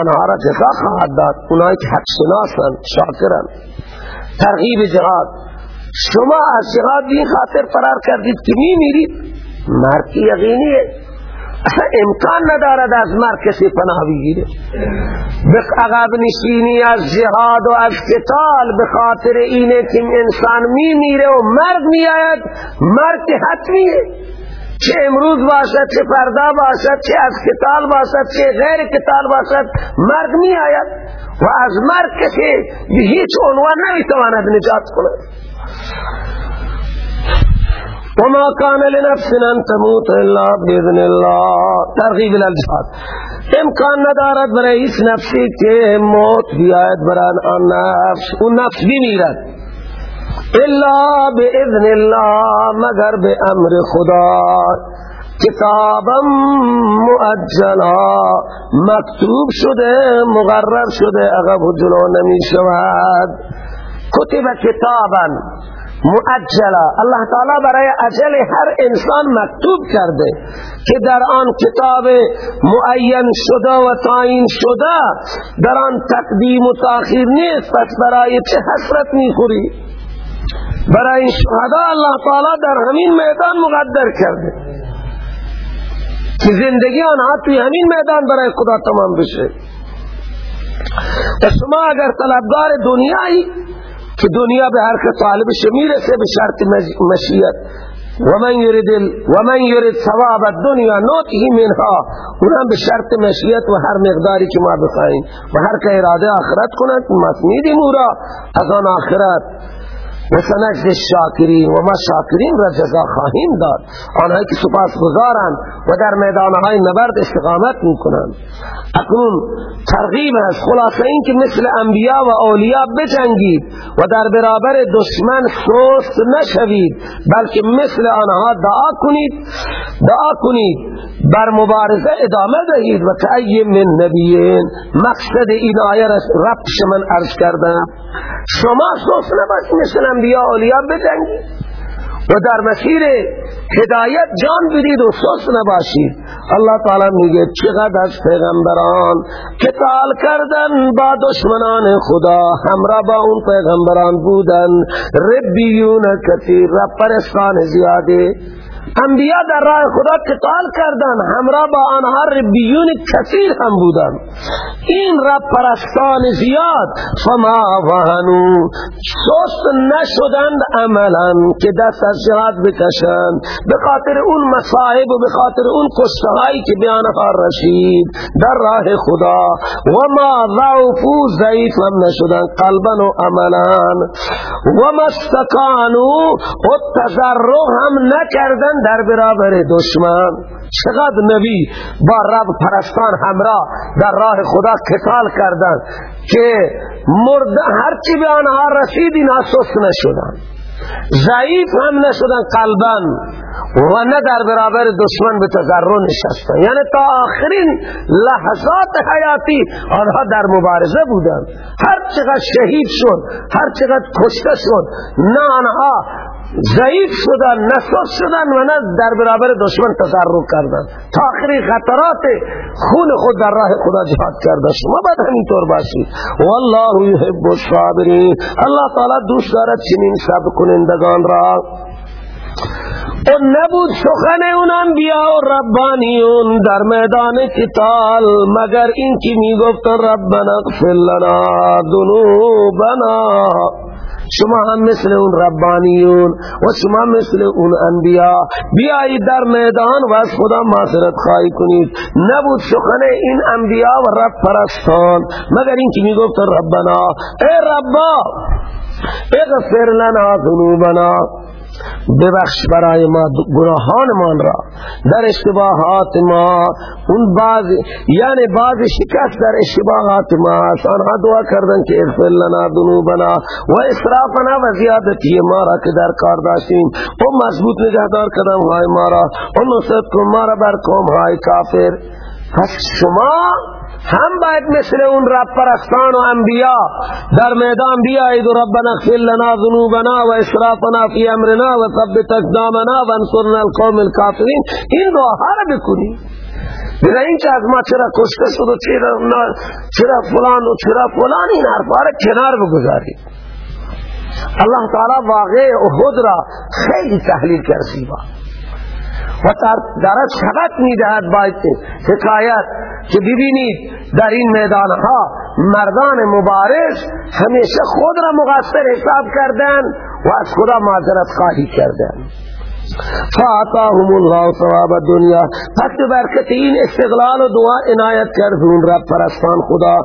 Speaker 2: آنها را جزا خواهد داد. اونایی که حق شناسن شاکرن ترغیب جهاد. شما از جهاد این خاطر فرار کردید که می مرد یقینیه. اصلا امکان ندارد از مرد کسی پناه بگیره. به عقب نشینی از جهاد و از قتال به خاطر اینه انسان می میره و مرد می آید مرد حتمیه. چه امروز باشد چه فردا باشد چه از قتال باشد چه غیر قتال باشد مرد می آید و از مرد کسی به هیچ عنوان نمی تواند نجات کند. وما كان لنفس ان تموت الا باذن الله. ترغیب الالجهاد امکان ندارد برای اس نفسی که موت بیاید برای آن نفس. اون نفس بمیرد. الا باذن الله مگر به امر خدا. کتابا مؤجلا. مکتوب شده مقرر شده عقب جلو نمی شود. کتب کتابا. مؤجلا الله تعالی برای اجل هر انسان مکتوب کرده که در آن کتاب معین شده و تعیین شده در آن تقدیم و تاخیر نیست پس برای چه حسرت می‌خوری؟ برای شهدا الله تعالی در همین میدان مقدر کرده. که زندگی آنها توی همین میدان برای خدا تمام بشه. شما اگر طلبدار دنیایی که دنیا به هر که طالبش می‌رسه به شرط مشیت. ومن يرد ال... ومن يرد ثواب الدنيا نوته منها. اونم به شرط مشیت و هر مقداری که ما بخواهیم. و هر که اراده آخرت کند ما میدیم از آن آخرت و سنجد الشاکرین و ما شاکرین را جزا خواهیم داد. آنهایی که سپاس گذارند و در میدانهای نبرد استقامت می‌کنند. اکنون ترغیب است. خلاصه این که مثل انبیاء و اولیاء بجنگید و در برابر دشمن سست نشوید بلکه مثل آنها دعا کنید. دعا کنید. بر مبارزه ادامه دهید. و ای من نبیین. مقصد این آیه ربش من عرض کردم. شما سست نباشید. مثل انبیاء و اولیاء بجنگید و در مسیر هدایت جان بدید و سست نباشید. الله تعالی میگه چقدر از پیغمبران کتال کردن با دشمنان خدا. همراه با اون پیغمبران بودن. ربیون کثیر. رب پرستان زیاده انبیاء در راه خدا قتال کردن همراه با آنها ربیون کثیر هم بودن این رب پرستان زیاد. فما وهنو سست نشدند عملا که دست از جهاد بکشند. به خاطر اون مصائب و به خاطر اون کشتهایی که به آنها رسید در راه خدا. و ما ضعفو ضعیف هم نشدند قلبا و عملا. و ما استکانو و تضرع هم نکردند در برابر دشمن. چقدر نبی با رب پرستان همراه در راه خدا کتال کردن که مرد هرچی به آنها رسید اینا سست نشدن. ضعیف هم نشدن قلبا و نه در برابر دشمن به تضرر نشستن. یعنی تا آخرین لحظات حیاتی آنها در مبارزه بودن هر چقدر شهید شد هر چقدر کشته شد نه آنها ضعیف شدن نسوس شدن و نه در برابر دشمن تضرر کردن. تا آخری خطرات خون خود در راه خدا جهاد کردن شما باید همینطور باشید والله یحب الصابرین. الله تعالی دوست دارد چنین صبر کنندگان را. و نبود سخن اون انبیاء و ربانیون در میدان قتال مگر این که می گفت ربنا اغفر لنا ذنوبنا. شما هم مثل اون ربانیون و شما مثل اون انبیاء بیایید در میدان و از خدا معذرت خواهی کنید. نبود سخن این انبیاء و رب پرستان. مگر این که می گفت ربنا؟ ای ربا اغفر لنا ذنوبنا. ببخش برای ما گناهان من را. در اشتباهات ما اون بعض یعنی بعض شکست در اشتباهات ما آنها دعا کردن که اغفر لنا ذنوبنا و اسرافنا و زیادتی ما را که در کار داشتیم. و مضبوط نگهدار کردن های ما را. و نصرت کن ما را بر قوم های کافر. پس شما هم باید مثل اون رب پرستان و انبیاء در میدان بیایید و ربنا اغفر لنا ذنوبنا و اسرافنا فی امرنا و ثبت اقدامنا و انصرنا القوم الكافرین. این دعاها را بکنید دیگه این که از ما چرا کشته شد و چرا, چرا فلان و چرا فلان این حرفا را کنار بگذارید الله تعالی واقع احد را خیلی تحلیل کرد زیبا. و دارد سبق می‌دهد باید حکایت که ببینید در این میدان ها مردان مبارز همیشه خود را مقصر حساب کردن و از خدا معذرت خواهی کردن فاتاهم الله ثواب الدنیا پس برکت این استقلال و دعا عنایت کرد اون رب پرستان خدا.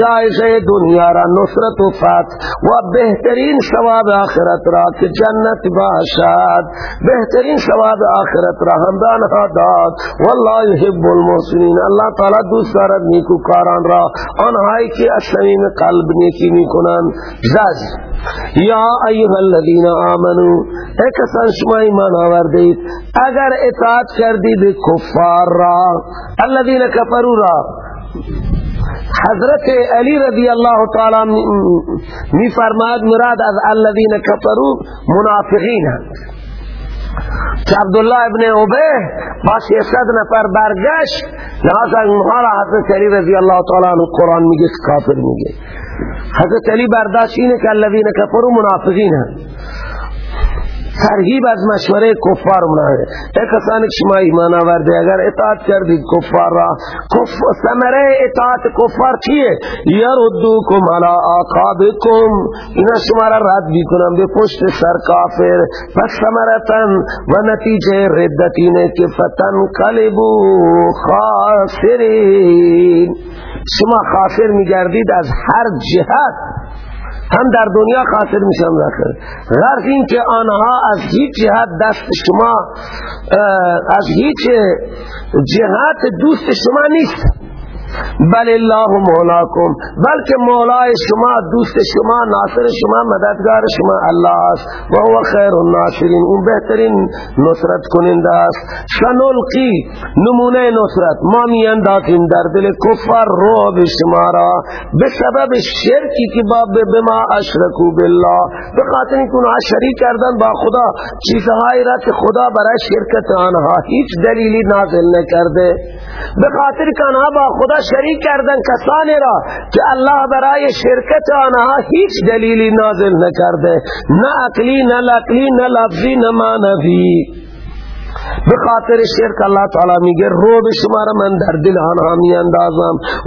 Speaker 2: جایزه دنیا را نصرت و فتح و بهترین ثواب آخرت را که جنت باشد. بهترین ثواب آخرت را همدان داد. والله يحب المحسنین. الله تعالی دوست دارد نیکوکاران را آنهایی که از قلب نیکی می‌کنند. زج یا ایها الذین آمنو اے کسان شما ایمان آورده اید اگر اطاعت کردید کفار را الذین کفروا را. حضرت علی رضی اللہ تعالی می فرماد مراد از الذین کفروا منافقین ہیں که عبدالله ابن عبه با شیصد نفر برگشت لحاظا اونها را حضرت علی رضی اللہ تعالی عنہ قرآن میگه کافر میگه. حضرت علی برداشت اینه که الذین کفروا منافقین ترغیب از مشوره کفار مناره ای کسانی شما ایمان آورده اگر اطاعت کردید کفار را ثمره اطاعت کفار چیه؟ یردوکم علی آقابکم. اینا شما را رد بیکنم به پشت سر کافر. پس ثمرتن و نتیجه ردتینه که فتن قلبو خاسرین. شما خاسر میگردید از هر جهت. هم در دنیا خاطر میشن رخر غرض این که آنها از هیچ جهت دست شما از هیچ جهت دوست شما نیست. بل الله مولاکم بلکه مولای شما دوست شما ناصر شما مددگار شما الله است. و هو خیر الناصرین. اون بهترین نصرت کننده است. سنلقی نمونه نصرت. ما می در دل کفار روب شما را به سبب شرکی که با بما اشرکو بالله. به خاطر اینکه اونها شریک کردن با خدا چیزهایی را که خدا برای شرکت آنها هیچ دلیلی نازل نکرده. به خاطر که آنها با خدا شریک کردن کسانی را که الله برای شرکت آنها هیچ دلیلی نازل نکرده. نه عقلی نه لقلی نه لفظی نه معنوی. به خاطر شرک الله تعالی میگه روب شما را من در دل آنها می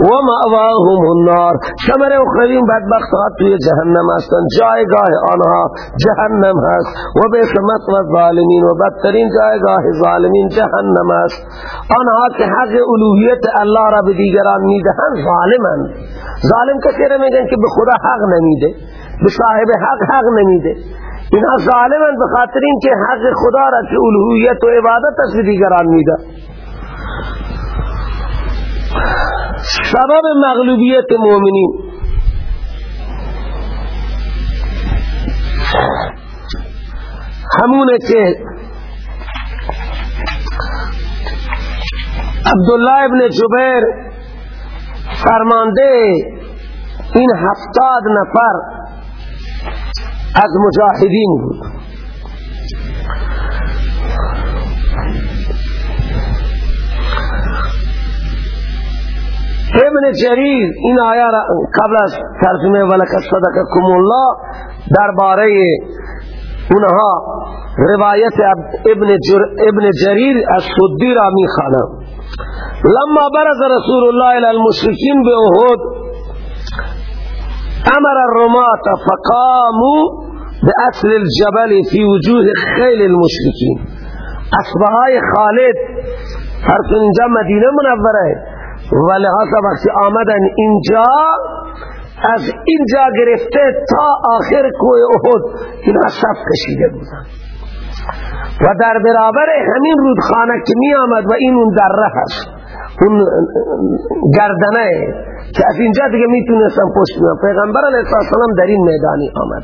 Speaker 2: و مأواهم النار. ثمر اخرین بدبخت ها توی جهنم هستند جایگاه آنها جهنم هست. و به سمت و ظالمین و بدترین جایگاه ظالمین جهنم است آنها که حق الوهیت الله را به دیگران می‌دهند ظالمند. ظالم کسی را میگن که به خدا حق نمیده. به صاحب حق حق نمیده. اینا ظالمن به خاطر اینکه حق خدا را که الوهیت و عبادت از دیگران میده. سبب مغلوبیت مؤمنین همونه که عبدالله ابن جبیر فرمانده این هفتاد نفر از مجاهدین بود. ابن جریر این آیه قبل از ترجمه ولکت صدقکم الله درباره اونها روایت ابن, جر ابن جریر از صدی را می خانم لما برز رسول الله الى المشرکین به احد امر الرماة فقاموا بأصل الجبل في وجوه خیل المشركين. اصبهای خالد هر اینجا مدینه منوره. و لحاظا وقتی آمدن اینجا از اینجا گرفته تا آخر کوه احد اینا صف کشیده بودن. و در برابر همین رودخانه که می آمد و این اون دره هست. اون گردنه که از اینجا دیگه می‌تونستم پشت میان پیغمبر علیه السلام در این میدانی آمد.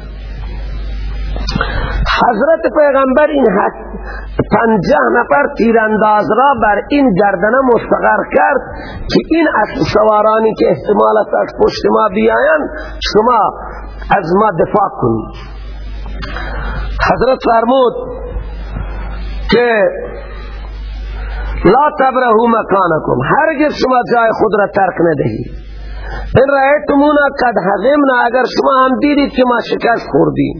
Speaker 2: حضرت پیغمبر این پنجه نفر تیرانداز را بر این گردنه مستقر کرد که این اسب سوارانی که احتمال است از پشت ما بیاین شما از ما دفاع کنید. حضرت فرمود که لا تبرهو مکانکم. هرگز شما جای خود را ترک ندهید این رأیتمونا قد حقیمنا. اگر شما هم دیدید که ما شکست خوردیم.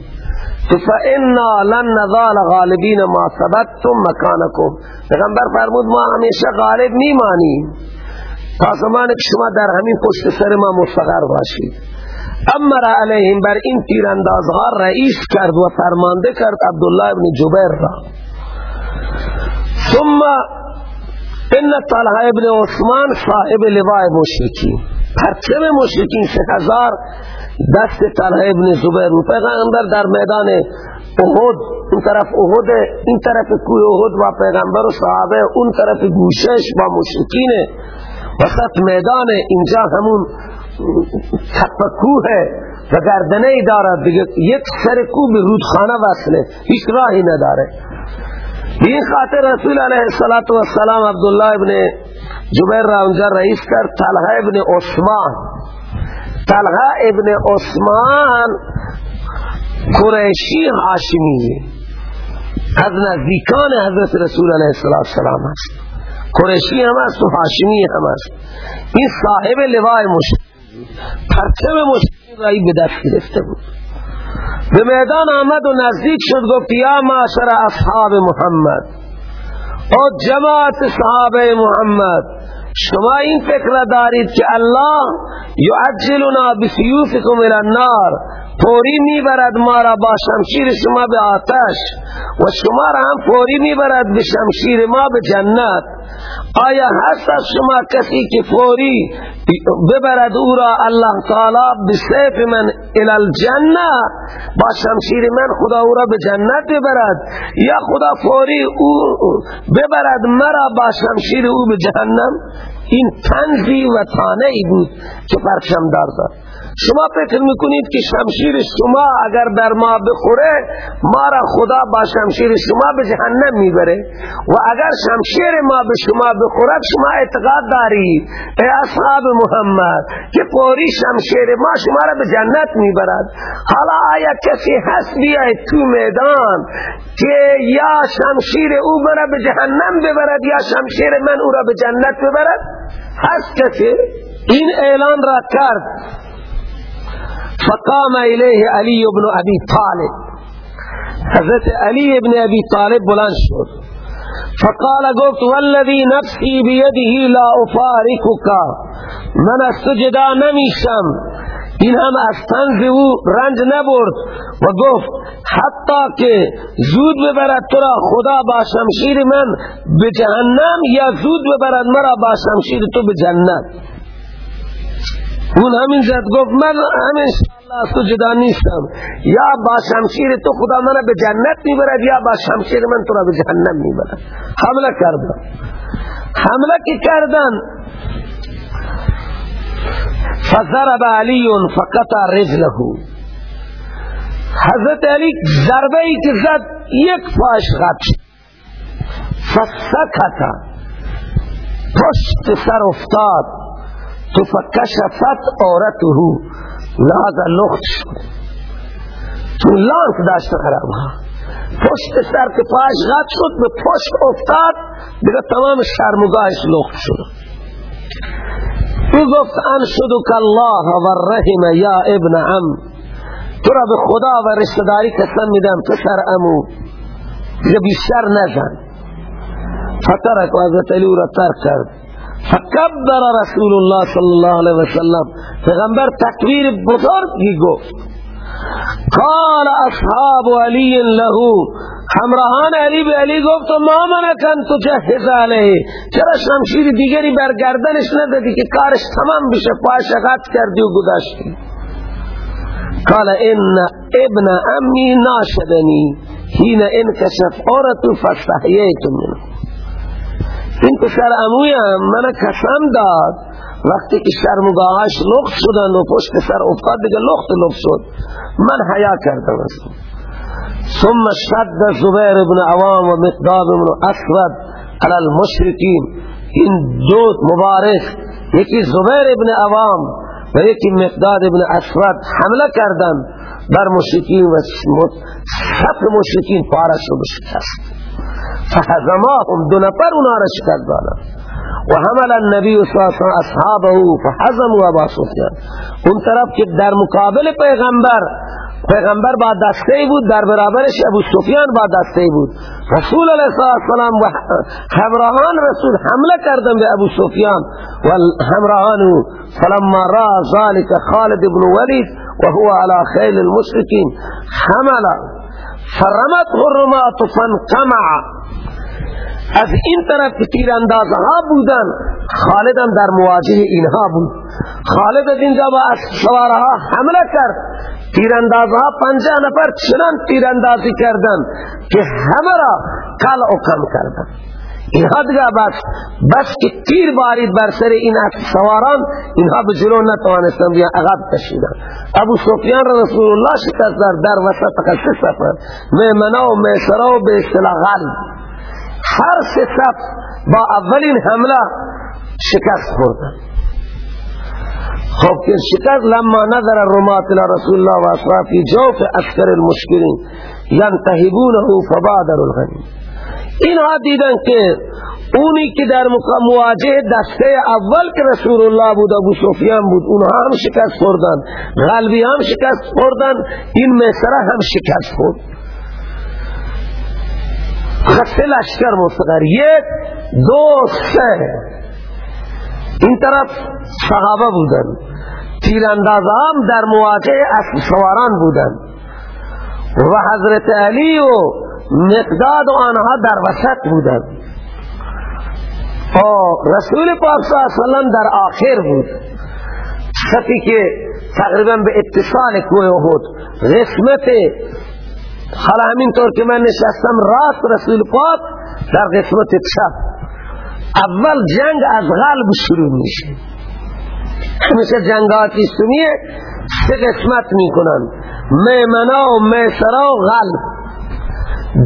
Speaker 2: فإنا لن نزال غالبین ما ثبتتم مکانکم. پیغمبر فرمود ما همیشه غالب میمانیم تا زمان که شما در همین پشت سر ما مستقر باشید. امر علیهم بر این تیراندازها رئیس کرد و فرمانده کرد عبدالله ابن جبیر را. ثم ان طلحه ابن عثمان صاحب لواء مشرکین. پرچم مشرکین هزار دست طلحه ابن زبیر پیغمبر در میدان احد اون طرف احد این طرف کوی احد و پیغمبر و صحابه اون طرف گوشش با مشرکین. وسط میدان اینجا همون تپ کوه و گردنه ای دارد. دیگه یک سر کوه به رودخانه وصله. هیچ راهی نداره. این خاطر رسول علیه السلام عبدالله ابن جبیر را اونجا رئیس کرد طلحه ابن عثمان. طلحه ابن عثمان قریشی هاشمی از نزدیکان حضرت رسول علیه السلام است قریشی هم است و هاشمی هم است این صاحب لوای مشکل پرچم مشکل رایی به دست گرفته بود. به میدان آمد و نزدیک شد گفت یا معاشر اصحاب محمد. او جماعت صحابه محمد شما این فکر دارید که الله یعجلنا بسیوفکم الى النار پوری می‌برد ما را با شمشیر شما به آتش و شما را هم پوری می‌برد به شمشیر ما به جنت. آیا هست از شما کسی که فوری ببرد او را الله تعالی بسیف من الى الجنه با شمشیر من خدا او را به جنت ببرد. یا خدا فوری او ببرد مرا با شمشیر او به جهنم؟ این تنزی و تانه ای بود که پرچم دار دار شما فکر می‌کنید که شمشیر شما اگر در ما بخوره ما را خدا با شمشیر شما به جهنم می‌بره؟ و اگر شمشیر ما به شما بخورد شما اعتقاد دارید؟ ای اصحاب محمد که پوری شمشیر ما شما را به جنت می‌برد. حالا آیا کسی هست بیاید تو میدان که یا شمشیر او مرا به جهنم ببرد یا شمشیر من او را به جنت ببرد؟ هست کسی؟ این اعلان را کرد. فقام الیه علی ابن ابی طالب. حضرت علی ابن ابی طالب بلند شد. فقال گفت والذی نفسی بیده لا افارکک من از تو جدا نمیشم. این هم از تنز او رنج نبرد. و گفت حتی که زود ببرد تو را خدا با شمشیر من به جهنم یا زود ببرد مرا با شمشیر تو به جنت. اون همین زد گفت من همین الله از تو جدا نیستم. یا با شمشیر تو خدا من به جنت می‌برد یا با شمشیر من تو را به جهنم می‌برد حمله کردن حمله که کردن. فضرب علی فقطع رجله حضرت علی ضربه ای که زد یک پاش غد فسکت. پشت سر افتاد. تو فکشفت عورته لحظه لخت تو لانت داشت خراب پشت سر که پاش غد شد به پشت افتاد دیگه تمام شرمگاهش لخت شد. تو گفت انشدک الله و الرحم یا ابن عم. تو را به خدا و رشتداری قسم میدم پسر امو دیگه بیشتر نزن. فترک و حضرت علی را ترک کرد. فکبر رسول الله صلی الله علیه وسلم پیغمبر تکبیر بزرگی گفت قال اصحاب علی له. همراهان علی به علی گفت ما منکن تو جهز علیه. چرا شمشیر دیگری بر گردنش ندادی که کارش تمام بشه؟ پاشقت کردی و گذاشتی. قال ان ابن امی ناشدنی. حین انکشف عورتو فاستحییت منه. این پسر امویم من قسم داد. وقتی که شرمگاهاش لخت شدن و پشت سر افتاد دیگه لخت لخت شد. من حیا کردم است ثم شد زبیر ابن عوام و مقداد ابن اسود على المشرکین. این دو مبارک یکی زبیر ابن عوام و یکی مقداد ابن اسود حمله کردن بر مشرکین و صف مشرکین پارش رو بشکست. فهزماهم دو نفر اونا را شکست دادن و حمل النبی وسلم أصحابه فحزموا أبا سفیان اون طرف که در مقابل پیغمبر پیغمبر با دسته بود در برابرش ابو سفیان با دسته بود. رسول علیه السلام و همراهان رسول حمله کردن به ابو سفیان. و همراهان فلما را ذلك خالد بن ولید و هو على خیل المشرکین حمل فرمت الرمات فانقمع از این طرف تیر اندازه ها بودن. خالد هم در مواجه اینها بود. خالد از اینجا با سوارها حمله کرد. تیر اندازه ها پنجه نفر چنان تیر اندازی کردن که همه را کل و کم کردن اینها دیگه بس. بس که تیر بارید بر سر این سواران اینها به جلو نتوانستن بیان عقب کشیدن. ابو سفیان رسول الله شکست در در وسط قصه سفر میمنه و میسره و به اصطلاح غلب هر سه با اولین حمله شکست خوردن. خب که شکست لما نظر الى رسول الله و اصحابی جوف اکثر المشکلین ینتهبونه فبادر الغنیم اینها دیدن که اونی که در مواجه دسته اول که رسول الله بود ابو سفیان بود اونها هم شکست خوردن. غلبی هم شکست خوردن. این مصره هم شکست خورد. خط لشکر مستقر. یک دو سه. این طرف صحابه بودن. تیرانداز هم در مواجه اصل سواران بودن. و حضرت علی و مقداد آنها در وسط بودن و رسول پاک صلی اللہ علیہ وسلم در آخر بود. صفی که تقریبا به اتصال کوه احد. قسمت حالا همینطور که من نشستم راست رسول پاک در قسمت چپ اول جنگ از غلب شروع میشه. همیشه جنگات اسلامیه سه قسمت می‌کنن. میمنا و میسرا و غلب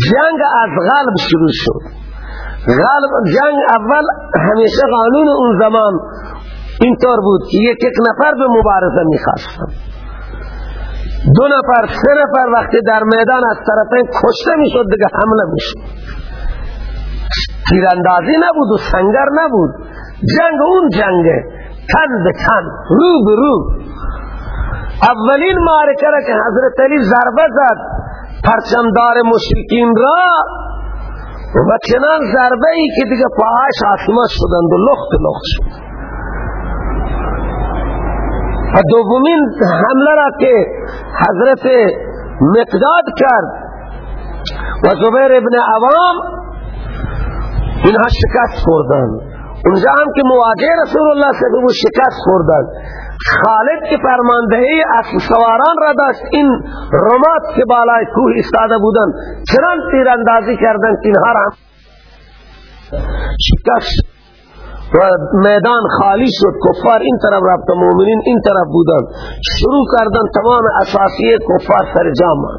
Speaker 2: جنگ از غلب شروع شد. غلب جنگ اول همیشه قانون اون زمان اینطور بود که یک یک نفر به مبارزه می‌خواستن دو نفر سه نفر وقتی در میدان از طرفین کشته می‌شد دیگه حمله می‌شد. تیراندازی نبود و سنگر نبود. جنگ اون جنگه تن به تن رو به رو. اولین معرکه را که حضرت علی ضربه زد پرچمدار مشرکین را و چنان ضربه ای که دیگه پاهاش آسمان شدند و لخت لخت شد. و دومین حمله را که حضرت مقداد کرد و زبیر ابن عوام اینها شکست خوردن اونجا هم که مواجه رسول الله صلی الله شکست خوردن خالد که فرماندهی اصل سواران را داشت این رمات که بالای کوه استاده بودن چنان تیراندازی کردن که اینها را شکست و میدان خالی شد. کفار این طرف رفت مومنین این طرف بودن شروع کردن تمام اساسیه کفار سر جامعه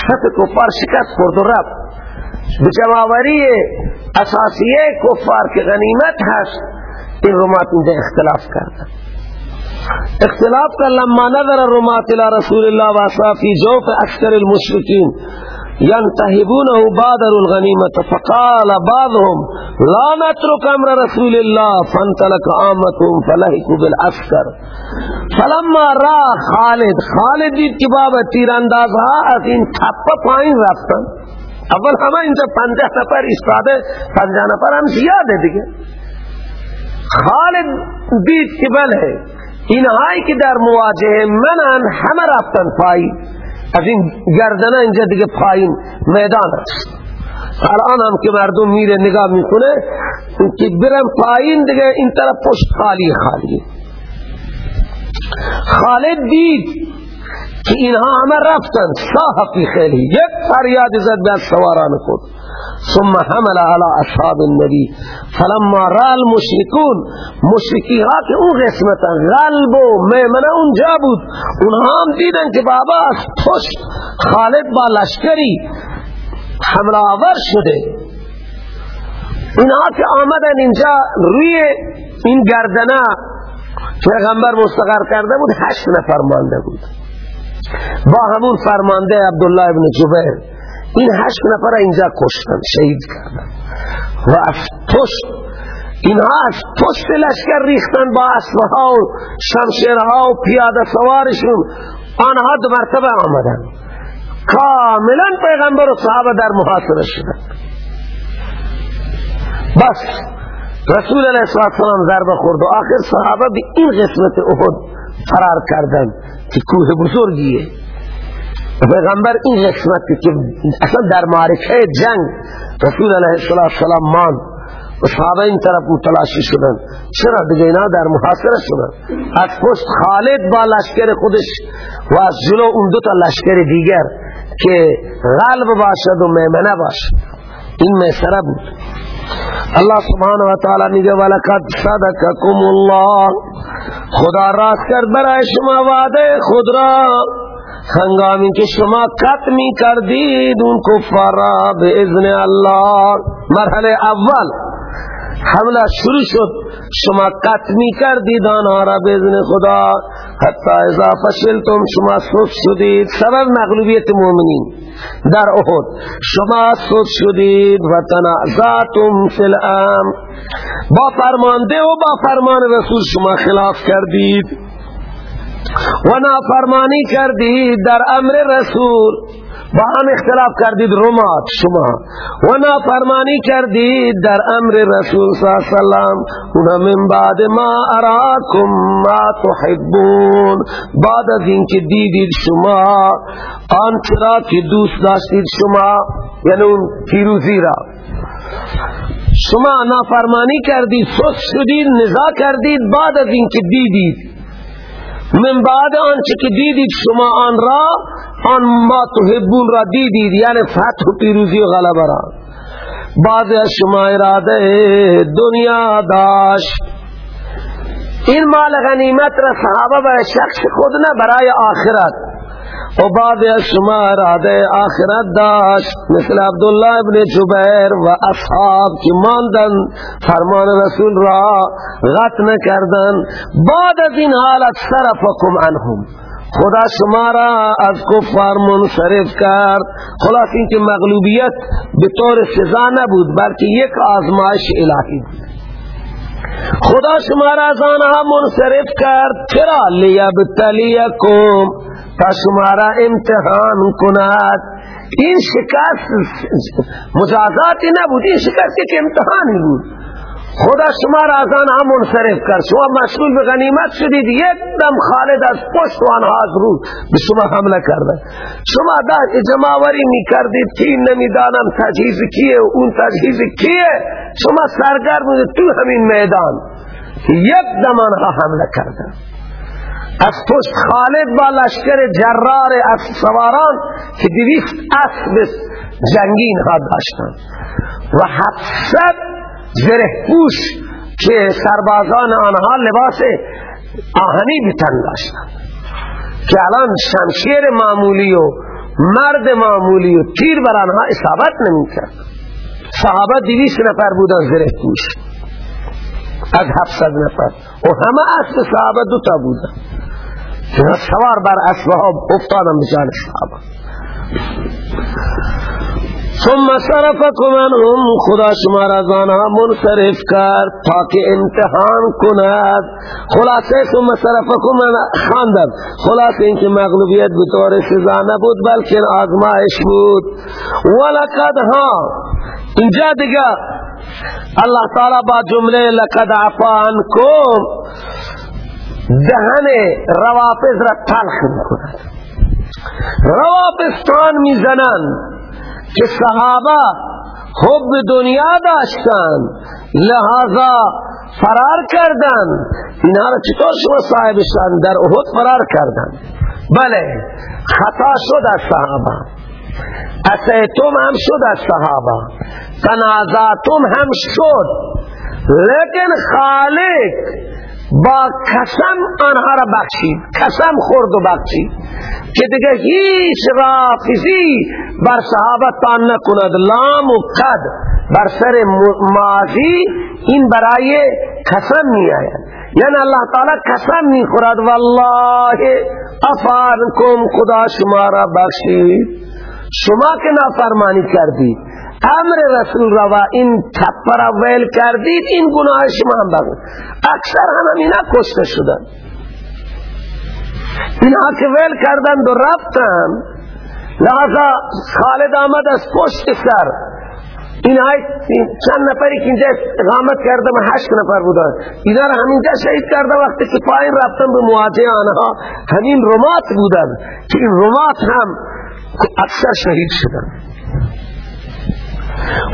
Speaker 2: سطح کفار شکست خورد و رفت. به جمعوری اساسیه کفار که غنیمت هست این رمات اینجا اختلاف کردن اختلاف کر لما نظر الرمات الى رسول الله و اصحابی جوف اکثر المشرکین ينتهبونه بادر الغنيمة فقال بعضهم لا نترك امر رسول الله فانتلك آمتهم فلحقوا بالعسكر فلما را خالد خالد دید که بابا تیرانداز ها از این تپه پایین رفتن. اول همه اینجا پنجه نفر استاده پنجه نفر هم زیاده دیگه. خالد دید که بله اینهایی که در مواجهه منن همه رفتن پایین. از این گردنه اینجا دیگه پایین میدان است. الان هم که مردم میره نگاه می‌کنه که برم پایین دیگه این طرف پشت خالی خالی. خالد دید که اینها همه رفتن. صاحبی خیلی. یک فریاد زد به سواران خود. ثم حمل على اصحاب النبی فلما را المشرکون مشرکی ها که اون قسمت غلب و میمنه اونجا بود. اونها هم دیدن که بابا از پشت خالد با لشکری حمله آور شده. اینها که آمدن اینجا روی این گردنه پیغمبر مستقر کرده بود هشت نفر مانده بود. با همون فرمانده عبدالله ابن جبیر. این هشت نفر اینجا کشتن شهید کردن. و از پشت اینها از پشت لشکر ریختن با اسبها و شمشیرها و پیاده سوارشون. آنها دو مرتبه آمدن. کاملا پیغمبر و صحابه در محاصره شدن. بس رسول علیه السلام ضربه خورد و آخر صحابه به این قسمت احد فرار کردن که کوه بزرگیه. پیغمبر این قسمت که اصلا در معرکه جنگ رسول علیه السلام مان و صحابه این طرف متلاشی شدن. چرا؟ دیگه اینا در محاصره شدن. از پشت خالد با لشکر خودش و از جلو اون دو تا لشکر دیگر که غلب باشد و میمنه باشد. این میسره بود. الله سبحانه و تعالی میگه ولقد صدقكم الله. خدا راست کرد برای شما وعده خود را. هنگامی که شما قط می کردید اون کفارا به اذن الله مرحله اول حمله شروع شد۔ شما قط می کردید آنها را به اذن خدا۔ حتی اذا فشلتم شما سوف شدید۔ سبب مغلوبیت مؤمنین در احد شما سوف شدید۔ و تنعزاتم فی الام با فرمانده و با فرمان رسول شما خلاف کردید۔ و نافرمانی کردید در امر رسول. با هم اختلاف کردید رمات شما. و نافرمانی کردید در امر رسول صلی اللہ علیہ وسلم. و من بعد ما اراکم ما تحبون. بعد از اینکه دیدید شما آن چرا که دوست داشتید شما یعنی اون پیروزی را. شما نافرمانی کردید سوس شدید نزا کردید بعد از اینکه دیدید. من بعد آنچه که دیدید شما آن را آن ما تحبون را دیدید یعنی فتح و پیروزی و غلبه را. از شما اراده دنیا داشت. این مال غنیمت را صحابه برای شخص خود نه برای آخرت. و بعد از شما اراده آخرت داشت مثل عبدالله ابن جبیر و اصحاب که ماندن فرمان رسول را غط نکردن. بعد از این حالت صرفکم عنهم. خدا شما را از کفار منصرف کرد. خلاص این که مغلوبیت به طور سزا نبود بلکه یک آزمایش الهی بود. خدا شما را از آنها منصرف کرد. چرا؟ لیبتلیکم. تا شما را امتحان کند. این شکست مجازاتی نبود این شکست یک امتحانی بود. خدا شما را از آنها منصرف کرد. شما مشغول به غنیمت شدید یک دم خالد از پشت و آنها از رو به شما حمله کردن شما ده جماوری می کردید که این نمی‌دانم تجهیز کیه اون تجهیز کیه. شما سرگرم تو همین میدان. یک دم آنها حمله کردن از پشت خالد با لشکر جرار از سواران که دویست اسب جنگین ها داشتن و هفتصد زره پوش که سربازان آنها لباس آهنی بتن داشتن که الان شمشیر معمولی و مرد معمولی و تیر بر آنها اصابت نمی کرد صحابه دویست نفر بودن زره پوش. از هفتصد نفر. و همه اسب صحابه دوتا بودن. سوار بر اسبها افتادن بجان صحابه ثم صرفكم عنهم خدا شما را زانها منصرف کرد تاکه امتحان کند. خلاصه ثم صرفكم خاندد خلاصه اینکه مغلوبیت به طور سزا نبود بلکه آزمایش بود. ولقد ها. اینجا دیگه. الله تعالی با جمله لقد عفا عنكم دهن روافظ را تلخ می‌کند روافظتان می‌زنند که صحابه حب دنیا داشتن لحاظا فرار کردن. اینا را چطور شما صاحبشان در احد فرار کردن؟ بله خطا شد از صحابه. اسیتم هم شد از صحابه. تنازاتم هم شد. لیکن خالق با قسم آنها را بخشید قسم خورد و بخشید که دیگه هیچ رافضی بر صحابه تان نکند. لام و قد بر سر ماضی این برای قسم می آید یعنی اللہ تعالی قسم می خورد والله افانکم خدا شما را بخشید. شما که نافرمانی کردید امر رسول را و این تپر ویل کردید این گناه شما هم بگو اکثر هم اینا کشته شدن. اینا که ویل کردن و رفتن لحظا خالد آمد از پشت سر. این های چند نفری که اینجا اقامت کرده و هشت نفر بودن. اینا را همینجا شهید کرده وقتی که پایین رفتن به مواجه آنها. همین رمات بودن که این رمات هم اکثر شهید شدن.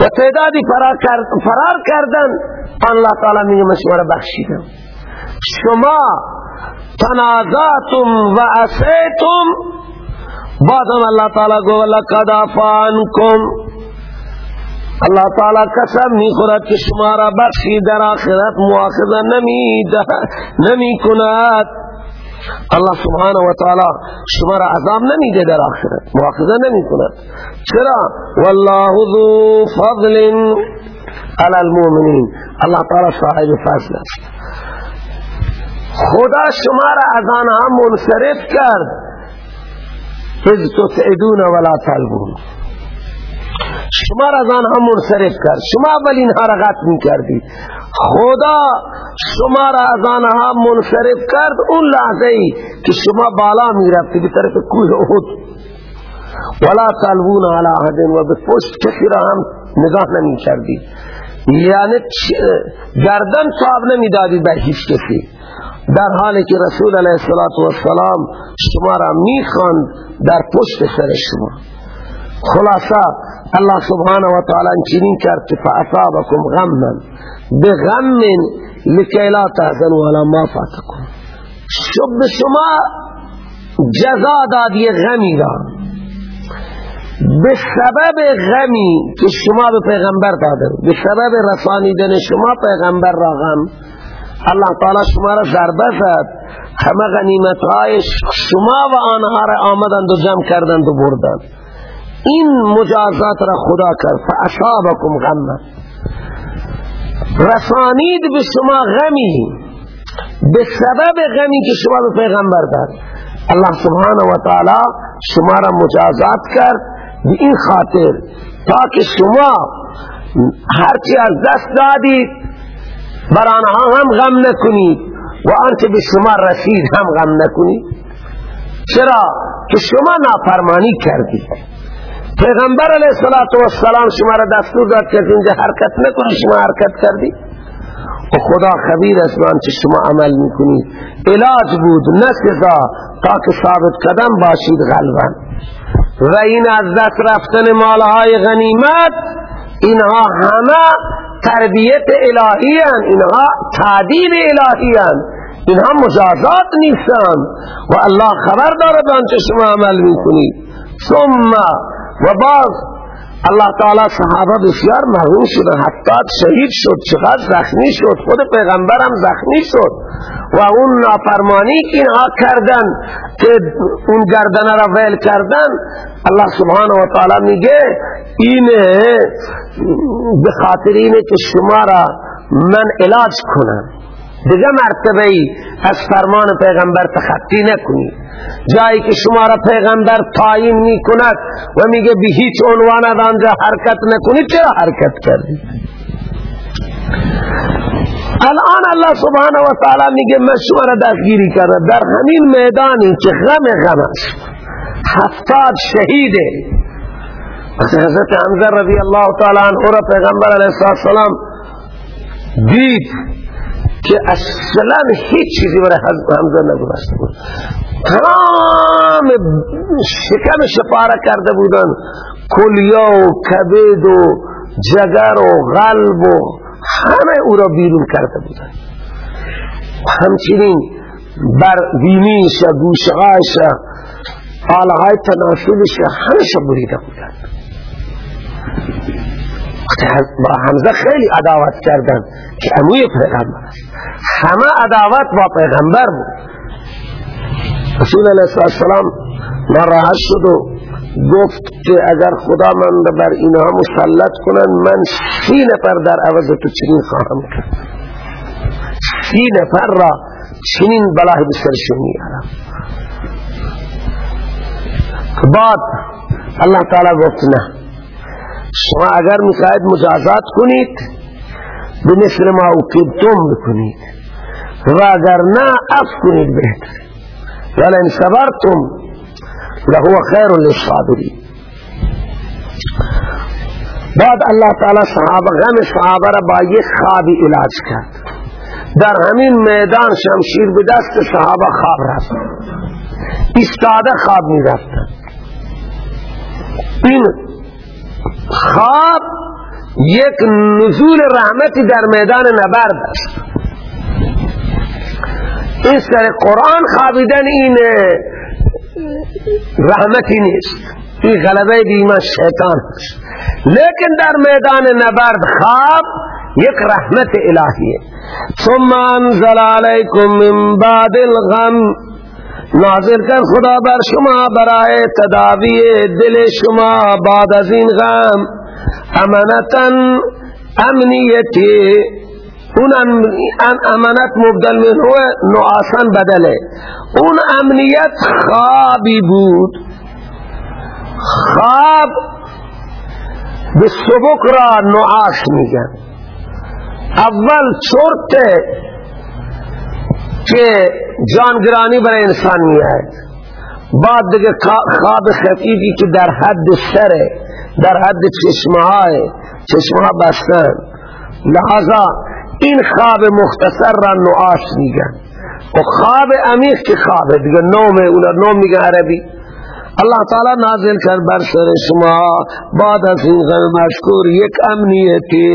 Speaker 2: و تعدادی فرار کردن. الله تعالی میگه را بخشیدم. شما تنازاتم و اسیتم بعدم الله تعالی گو لقد افانکم اللہ تعالی قسم می خورد که شما را بخشی در آخرت مواخذه نمی, نمی کند الله سبحانه و تعالی شما را عذاب نمیده در آخرت مواخذه نمی کند چرا؟ والله ذو فضل. على المؤمنین. الله تعالی صاحب فضل خدا شما را از آنها منصرف کرد. اذ تسعدون ولا طلبون شما را از آنها منصرف کرد. شما اول اینها قتل کردید خدا شما را از آنها منصرف کرد. اون لحظه ای که شما بالا می رفتی به طرف کوه احد. ولا تلوون علی احد و به پشت کسی را هم نگاه نمی یعنی گردن صاحب نمی دادی به هیچ کسی. در حالی که رسول علیه السلام شما را می خواند در پشت سر شما. خلاصه الله سبحانه و تعالی چنین کرد که فاصابکم غما. بغم لکی لا تحزنوا على ما فاتکم شب شما جزا دادی غمی را به سبب غمی که شما به پیغمبر داده. به سبب رسانیدن شما پیغمبر را غم. الله تعالی شما را ضربه زد. همه غنیمت های شما و آنها را آمدند و جمع کردند و بردند. این مجازات را خدا کرد. فاصابکم غم رسانید به شما غمی. به سبب غمی که شما به پیغمبر داد. الله سبحانه و تعالی شما را مجازات کرد. به این خاطر تا که شما هرچی از دست دادید بر آنها هم غم نکنید و آنچه به شما رسید هم غم نکنید. چرا؟ که شما نافرمانی کردید. پیغمبر علیه السلام شما را دستور داد که اینجا حرکت نکنی شما حرکت کردی و خدا خبیر است چه شما عمل می‌کنید. علاج بود نه سزا. تا که ثابت قدم باشید غلبا و این از دست رفتن مالهای غنیمت اینها همه تربیت الهی هن. اینها تعدیل الهی هن. اینها مجازات نیستن و الله خبر دارد آنچه شما عمل می‌کنید ثم و باز الله تعالی صحابه بسیار مرحوم شدن حتی شهید شد. چقدر زخمی شد. خود پیغمبر هم زخمی شد. و اون نافرمانی که اینها کردن که اون گردن را ویل کردن. الله سبحانه و تعالی میگه اینه به خاطر اینه که شما را من علاج کنم. دیگه مرتبه ای از فرمان پیغمبر تخطی نکنید جایی که شما را پیغمبر تعیین می کند و میگه به هیچ عنوان آنجا حرکت نکنید چرا حرکت کردید الان الله سبحانه و تعالی میگه من شما را دستگیری کرده در همین میدانی که غم غم است. هفتاد شهیده حضرت حمزه رضی الله تعالی عنه را پیغمبر علیه السلام دید. که اصلا هیچ چیزی برای حمزه نگذاشته بود تمام شکم شپاره کرده بودن. کلیا و کبد و جگر و غلب و همه او را بیرون کرده بودن. همچنین بر بینیش گوشغایش آلهای تناسلش همشه بریده بودند با حمزه خیلی عداوت کردن که اموی پیغمبر است. همه عداوت با پیغمبر بود. رسول علیه السلام ناراحت شد و گفت که اگر خدا من بر اینها مسلط کنن من سی نفر در عوض تو چنین خواهم کرد. سی نفر را چنین بلاه بسرشون میارم. بعد الله تعالی گفت نه. شما اگر می‌خواید مجازات کنید به مثل ما اوکیدتم بکنید و اگر نه اف کنید بهتر. ولن صبرتم لهو خیر للصابرین. بعد الله تعالی صحابه غم صحابه را با یک خوابی علاج کرد. در همین میدان شمشیر به دست صحابه خواب رفت. استاده خواب می رفتن این خواب یک نزول رحمتی در میدان نبرد است. این سر قرآن خوابیدن این رحمتی نیست. این غلبه دیما شیطان است. لیکن در میدان نبرد خواب یک رحمت الهیه. ثم انزل علیکم من بعد الغم. نازل کر خدا بر شما برای تداوی دل شما بعد از این غم. امنتا امنیتی اون امانت مبدل من هو نعاسن بدله. اون امنیت خوابی بود. خواب به سبک را نعاس میگن. اول چرت که جانگرانی برای انسان میاد. بعد دیگه خواب خفیفی که در حد سره در حد چشمه های چشمه ها بستن. لحظا این خواب مختصر را نعاش میگن. و خواب عمیق که خوابه. دیگه نومه اونا نوم میگن عربی. اللہ تعالی نازل کر بر سر شما بعد از این غم مشکور یک امنیتی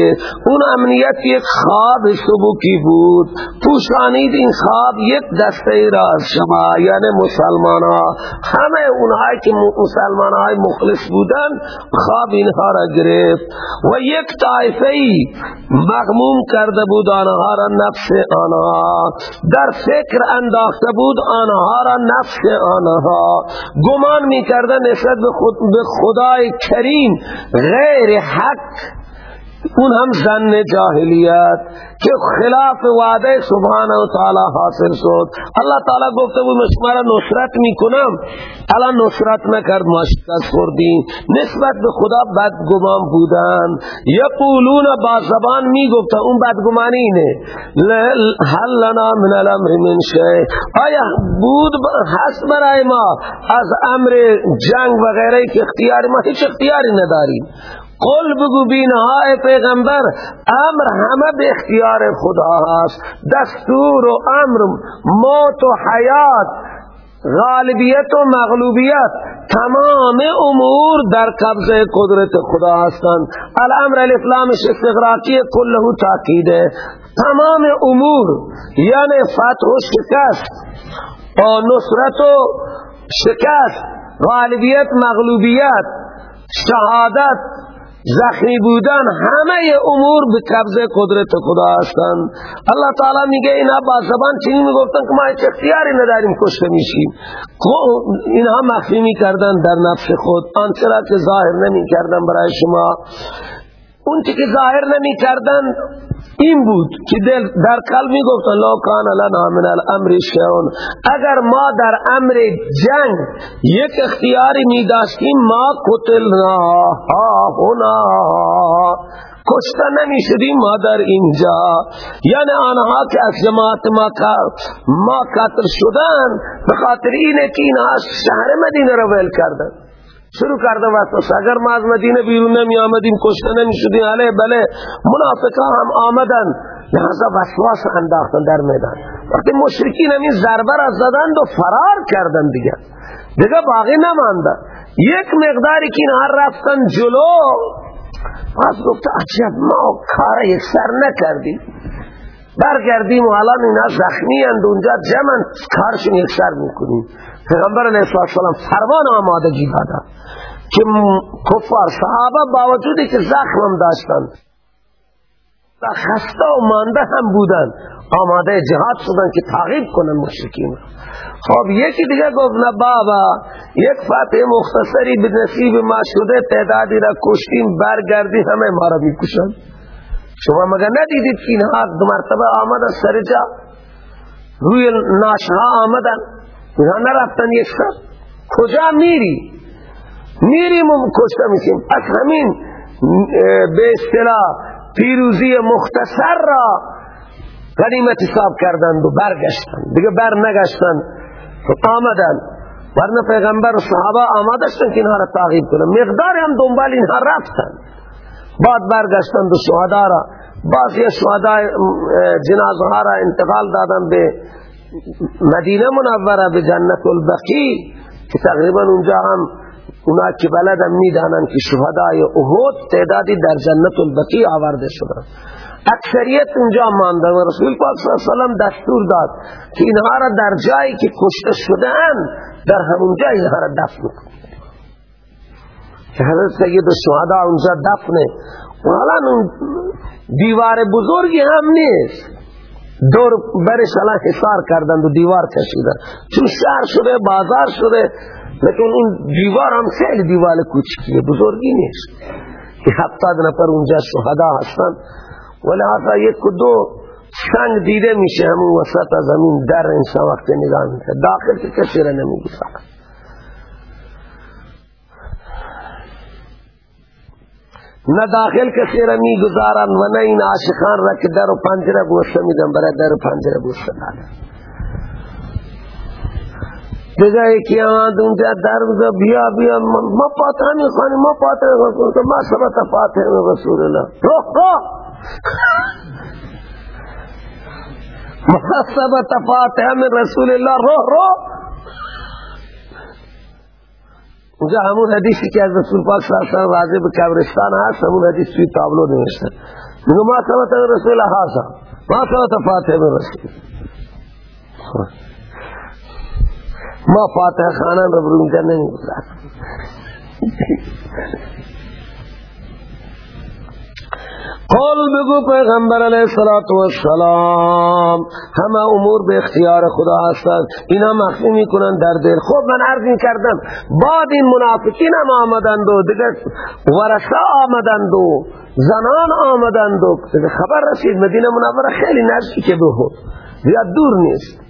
Speaker 2: اون امنیت یک خواب سبکی بود. پوشانید این خواب یک دسته را از شما یعنی مسلمان ها همه اونهایی که مسلمان های مخلص بودن خواب اینها را گرفت. و یک طایفه مغموم کرده بود آنها را نفس آنها. در فکر انداخته بود آنها را نفس آنها. گمان می کردن نسبت به, خدای کریم غیر حق اون هم زن جاهلیت که خلاف وعده سبحانه و تعالی حاصل شد. الله تعالی گفته بود من شما را نصرت می‌کنم. الان نصرت نکرد ما شکست خوردیم. نسبت به خدا بدگمان بودن. یقولون با زبان می‌گفتن اون بدگمانی اینه. هل لنا من الامر من شیء. آیا بود هست برای ما از امر جنگ و غیره که اختیاری ما؟ هیچ اختیاری نداریم. قل بگو بینهای پیغمبر امر همه به اختیار خدا هست دستور و امر موت و حیات غالبیت و مغلوبیت تمام امور در قبضه قدرت خدا هستند. الامر الاسلامش استغراقی کله تاکیده. تمام امور یعنی فتح و شکست و نصرت و شکست غالبیت مغلوبیت شهادت زخمی بودن همه امور به قبضه قدرت خدا هستند الله تعالی میگه اینا با زبان چنین می‌گفتن؟ که ما اختیاری نداریم کشته میشیم. اینها مخفی می‌کردن در نفس خود. آنچه که ظاهر نمی‌کردن برای شما. اون که ظاهر نمی‌کردن این بود که در قلب می گفت لو کان لنا من الامر شیون اگر ما در امر جنگ یک اختیاری می داشتیم ما قتلنا هنا. کشته نمی شدیم ما در اینجا. یعنی آنها که از جماعت ما ما قتل شدن به خاطر اینه که اینها شهر مدینه رو ول کردن. شروع کرده واسه اگر ما از مدینه بیرون نمی آمدیم کشته نمی شدیم. علیه بله. منافقا هم آمدن. لحظه وسواس انداختن در میدان. وقتی مشرکین همین ضربه را زدند و فرار کردن دیگه. دیگه باقی نمانده. یک مقداری که اینها رفتن جلو باز گفت عجب ما کار یک سر نکردیم. برگردیم و الان اینا زخمی اند. اونجا جمن کارشون یک سر می‌کنیم. پیغمبر علیه السلام فرمان آمادگی دادن که کفار صحابه باوجودی که زخم هم داشتن. و خسته و مانده هم بودن. آماده جهاد شدن که تعقیب کنن مشرکین خب یکی دیگه گفت نه بابا یک فتح مختصری به نصیب ما شده تعدادی را کشتیم برگردی همه ما را می‌کشن. شما مگه ندیدید که اینها دو مرتبه آمدن سر جا؟ روی ناشها آمدن. اینها نرفتن یک سر. کجا میری؟ میریم و کشته میشیم. پس همین به اصطلاح پیروزی مختصر را غنیمت حساب کردند و برگشتند. دیگه بر نگشتند. آمدن ورنه پیغمبر و صحابه آمدشتن که اینها را تعقیب کنن مقدار هم دنبال اینها رفتن بعد برگشتند و شهدا را بعضی شهدا جنازه را انتقال دادن به مدینه منوره به جنت البقی که تقریبا اونجا هم اونا که بلدن می‌دانن که شهدای احد تعدادی در جنت البقی آورده شدن. اکثریت اونجا مانده و رسول پاک صلی اللہ وسلم دستور داد که اینها را در جایی که کشته شدن در همون جای اینها را دفن کنید که حضرت سید شهدا اونجا دفنه. حالا دیوار بزرگی هم نیست. دور برش الان حصار کردند و دیوار کشیدن چون شهر شده بازار شده لیکن این دیوار هم خیلی دیوار کوچکیه بزرگی نیست. که هفتاد نفر اونجا شهدا هستن. ولی حتی یک و دو سنگ دیده میشه همون وسط از همین در انسان وقت نگاه میشه داخل که کسی را نمیگی فقط نه داخل کسی را می‌گذارن و نه این عاشقان را که در و پنجره گوشته میدن برای در و پنجره گوشته دادن یکی آمد اونجا در بزا بیا بیا. ما پاتر می‌خوانیم ما پاتر می‌خوانیم. ما سبت فاتح رسول الله. رو رو ما سبت فاتح من رسول الله. رو رو اونجا همون حدیثی که از رسول پاک صلی اللہ علیہ وسلم راضی به قبرستان هست همون حدیث توی تابلو نوشته. میگه ما سبت رسول هاسا ما سبت فاتح من رسول. ما فاتح خانان رو برون اونجا نمیگذار قول بگو پیغمبر علیہ السلام همه امور به اختیار خدا هستند اینا مخفی می‌کنن در دل. خب من عرض کردم بعد این منافقین هم آمدند و دیگه ورسا آمدند و زنان آمدند و خبر رسید مدینه منوره خیلی نزدیک به خود زیاد دور نیست.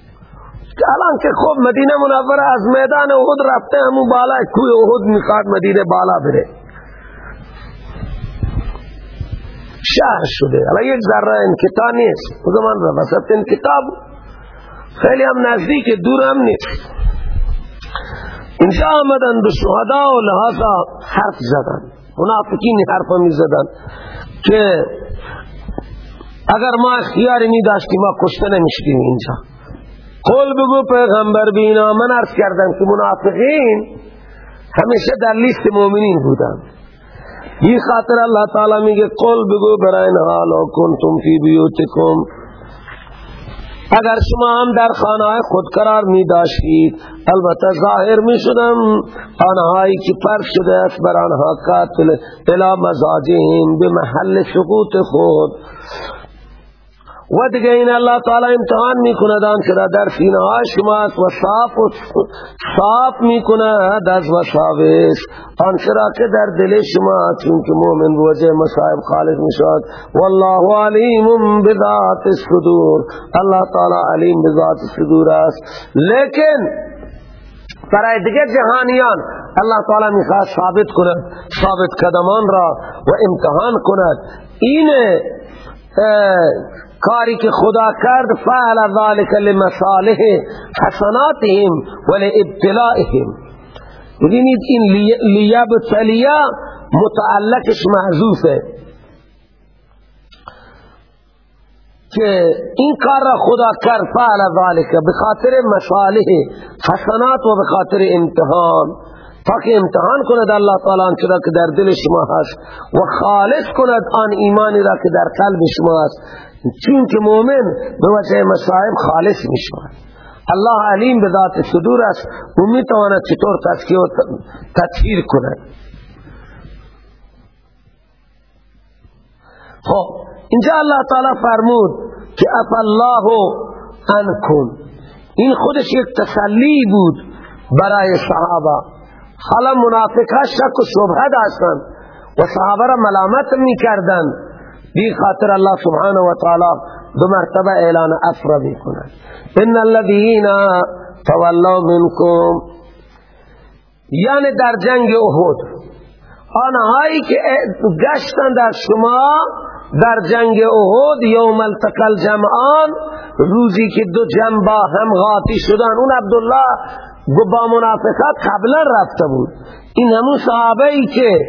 Speaker 2: الان که خب مدینه منوره از میدان احد رفته همون بالا کوی احد می‌خواد مدینه بالا بره. شهر شده. الان یک ذره انکتا نیست. او زمان را وسط انکتا خیلی هم نزدیک دور هم نیست. اینجا آمدن به شهدا و لحاظا حرف زدن. منافقین حرف می زدن که اگر ما اختیاری می داشتیم ما کشته نمیشتیم اینجا. قول بگو پیغمبر بینا من عرض کردم که منافقین همیشه در لیست مومنین بودن. این خاطر اللہ تعالی میگه قول بگو برای نحال و کنتم فی بیوتکم. اگر شما هم در خانه خود قرار می داشتید البته ظاهر می شدم آنهایی که فرق شده است بر آنها قاتل الى مزاجهم به محل سقوط خود. و دیگه این اللہ تعالی امتحان می‌کند آن که در سینه ها شما و صاف و صاف می‌کند از وصابش آن چرا که در دل شما چونکه مومن وجه مصائب خالق می‌شد والله علیم بذات الصدور. اللہ تعالی علیم بذات الصدور است. لیکن برای دیگه جهانیان اللہ تعالی می‌خواد ثابت کند ثابت قدمان را و امتحان کند. این کاری که خدا کرد فعل ذلك لمصالح حسناتهم ولابتلائهم ببینید این لیبتلیا متعلقش محذوفه که این کار را خدا کرد فعل ذلك بخاطر مصالح حسنات و بخاطر امتحان. تاکه امتحان کند الله تعالی آنچه که در دل شما هست و خالص کند آن ایمانی را که در قلب شما هست. چون که مومن به وجه مصائب خالص می شود الله علیم به ذات صدور است. او می‌تواند چطور تسکیه و تطهیر کند. خب اینجا الله تعالی فرمود که اف الله انکم این خودش یک تسلی بود برای صحابه. حالا منافق ها شک و شبهه داشتن و صحابه را ملامت می کردن بی خاطر الله سبحانه و تعالی دو مرتبه اعلان افر می کند ان الذین تولوا منکم یعنی در جنگ احد آنهایی که گشتن در شما در جنگ احد یوم التقل جمعان روزی که دو جمع با هم غاطی شدن اون عبدالله با منافقات قبلا رفته بود. این همون صحابه ای که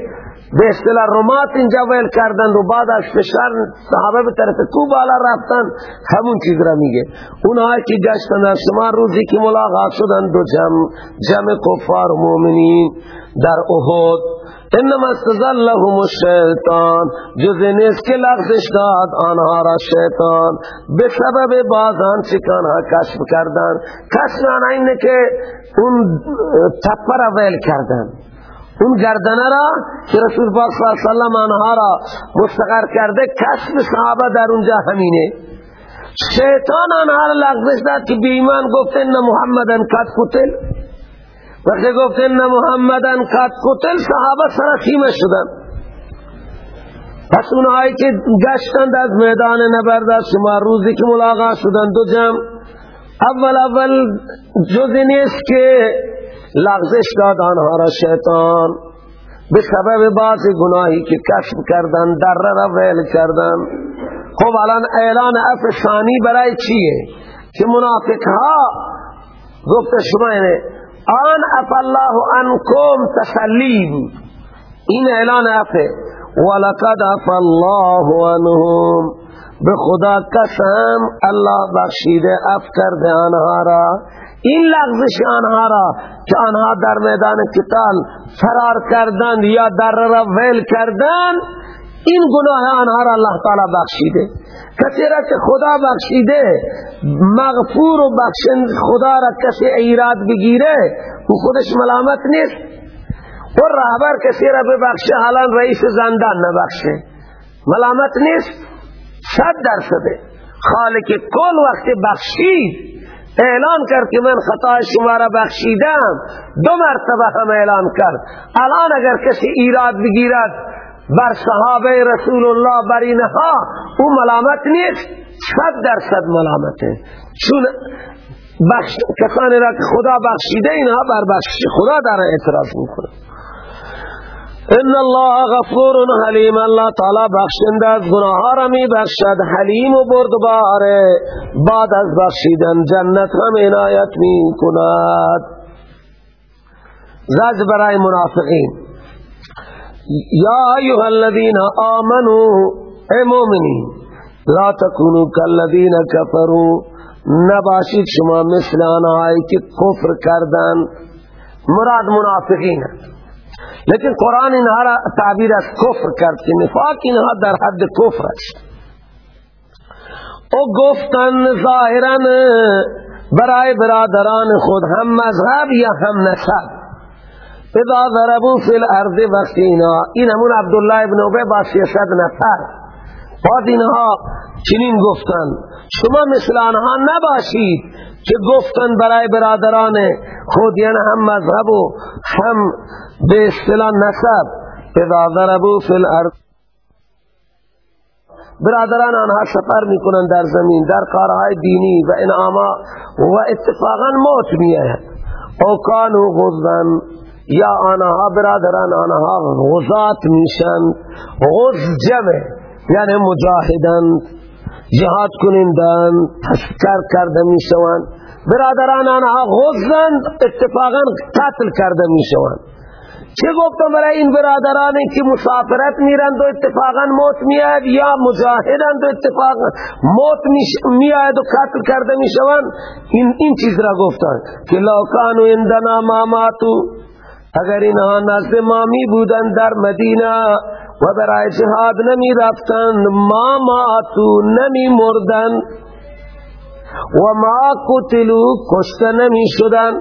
Speaker 2: به اصطلاح رومات اینجا ویل کردن و بعد از فشار صحابه به طرف کو بالا رفتن. همون چیز را میگه. اونهایی که گشتن در شما روزی که ملاقات شدن دو جمع جمع کفار و مؤمنین در احد. انما استزلهم الشیطان. جز نیست که لغزش داد آنها را شیطان. به سبب بازان چکانها کشف کردن؟ کشف آنها اینه که اون تپه را ویل کردن. اون گردنه را که رسول پاک صلی اللہ علیہ وسلم آنها را مستقر کرده کشف صحابه در اونجا همینه. شیطان آنها را لغزش داد که بی ایمان گفت ان محمدن قد قتل. وقتی گفت ان محمدن قد قتل صحابه سرخیمه شدن. پس اونهایی که گشتند از میدان نبرد شما روزی که ملاقات شدن دو جمع. اول اول جزی نیست که لغزش داد آنها را شیطان. به سبب بعض گناهی که کشف کردن در را ویل کردن. خب الان اعلان عفو ثانی برای چیه؟ که منافق ها گفت شما اینه عفا الله عنکم تسلی بود. این اعلان عفوه ولقد عفا الله عنهم. به خدا قسم الله بخشیده عفو کرده آنها را. این لغزش آنها را که آنها در میدان قتال فرار کردند یا در را ویل کردند این گناه آنها را الله تعالی بخشیده. کسی را که خدا بخشیده مغفور و بخشند خدا را کسی ایراد بگیره او خودش ملامت نیست. و رهبر کسی را ببخشه حالا رئیس زندان نبخشه. ملامت نیست. صد درصده. خالق کل وقت بخشید اعلان کرد که من خطای شما را بخشیدم. دو مرتبه هم اعلان کرد. الان اگر کسی ایراد بگیرد بر صحابه رسول الله بر اینها او ملامت نیست. صد درصد ملامته. چون بخش کسانی را که خدا بخشیده اینها بر بخش خدا در اعتراض می‌کنه. ان الله غفور حلیم الله تعالی بخشنده از گناه را می بخشد حلیم و بردباره بعد از بخشیدن جنت هم عنایت می کند زج برای منافقین یا ایها الذین آمنوا ای مؤمنین لا تکونوا کالذین کفروا نباشید شما مثل آنهایی که کفر کردن مراد منافقین لیکن قرآن اینها را تعبیر از کفر کرد که نفاق اینها در حد کفر است. او گفتن ظاهرا برای برادران خود هم مذهب یا هم نسب. اذا ضربو فی الارض وقتی اینا این همون عبدالله ابن عبی با سیصد نفر. بعد اینها چنین گفتن شما مثل آنها نباشید که گفتن برای برادران خود یعنی هم مذهب و هم به اصطلاح نسب. اذا ضربو فی الارض برادران آنها سفر می‌کنن در زمین در کارهای دینی و انعاما و اتفاقا موت میآید او کانو غزن یا آنها برادران آنها غزات میشن غز جمع یعنی مجاهدن جهاد کنندن تسکر کرده می‌شوند. برادران آنها غزن اتفاقا قتل کرده می‌شوند. چه گفتم برای این برادرانی که مسافرت میرند و اتفاقا موت میاد یا مجاهدند و اتفاقا موت میاد و قتل کرده می‌شوند؟ این این چیز را گفتن که لوکانو اندنا ما ماتو اگر اینها نزد ما می بودن در مدینه و برای جهاد نمی رفتن ما ماتو نمی مردن و ما قتلو کشته نمی شدن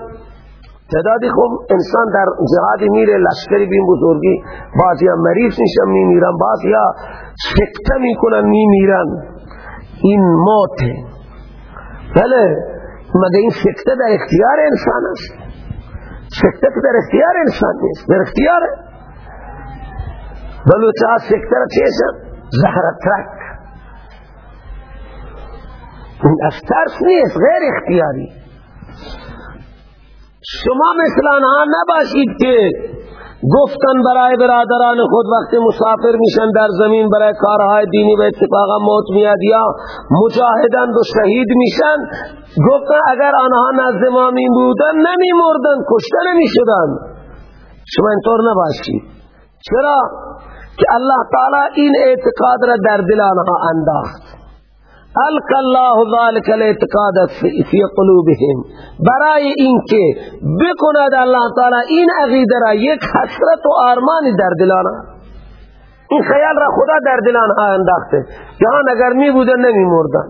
Speaker 2: تعدادی خوب انسان در جهادی میره لشکری بین بزرگی بعضی ها مریض میشن میمیرن بعضی ها سکته می‌کنن میمیرن. این موته. بله مگه این سکته در اختیار انسان است؟ سکته در اختیار انسان نیست در اختیار. بلوچه سکته را چیشن زهرترک این از ترس نیست غیر اختیاری. شما مثل آنها نباشید که گفتن برای برادران خود وقت مسافر میشن در زمین برای کارهای دینی و اتفاقا موت میاد یا مجاهدند و شهید میشن گفتن اگر آنها نزد ما می بودن نمی مردن کشته نمی شدن شما اینطور نباشید. چرا؟ که الله تعالی این اعتقاد را در دل آنها انداخت. الق الله ذلك الاعتقاد فی قلوبهم. برای اینکه بکند الله تعالی این عقیده را یک حسرت و آرمانی در دلان. این خیال را خدا در دلان انداخته. جهان اگر می بودن نمی مردن.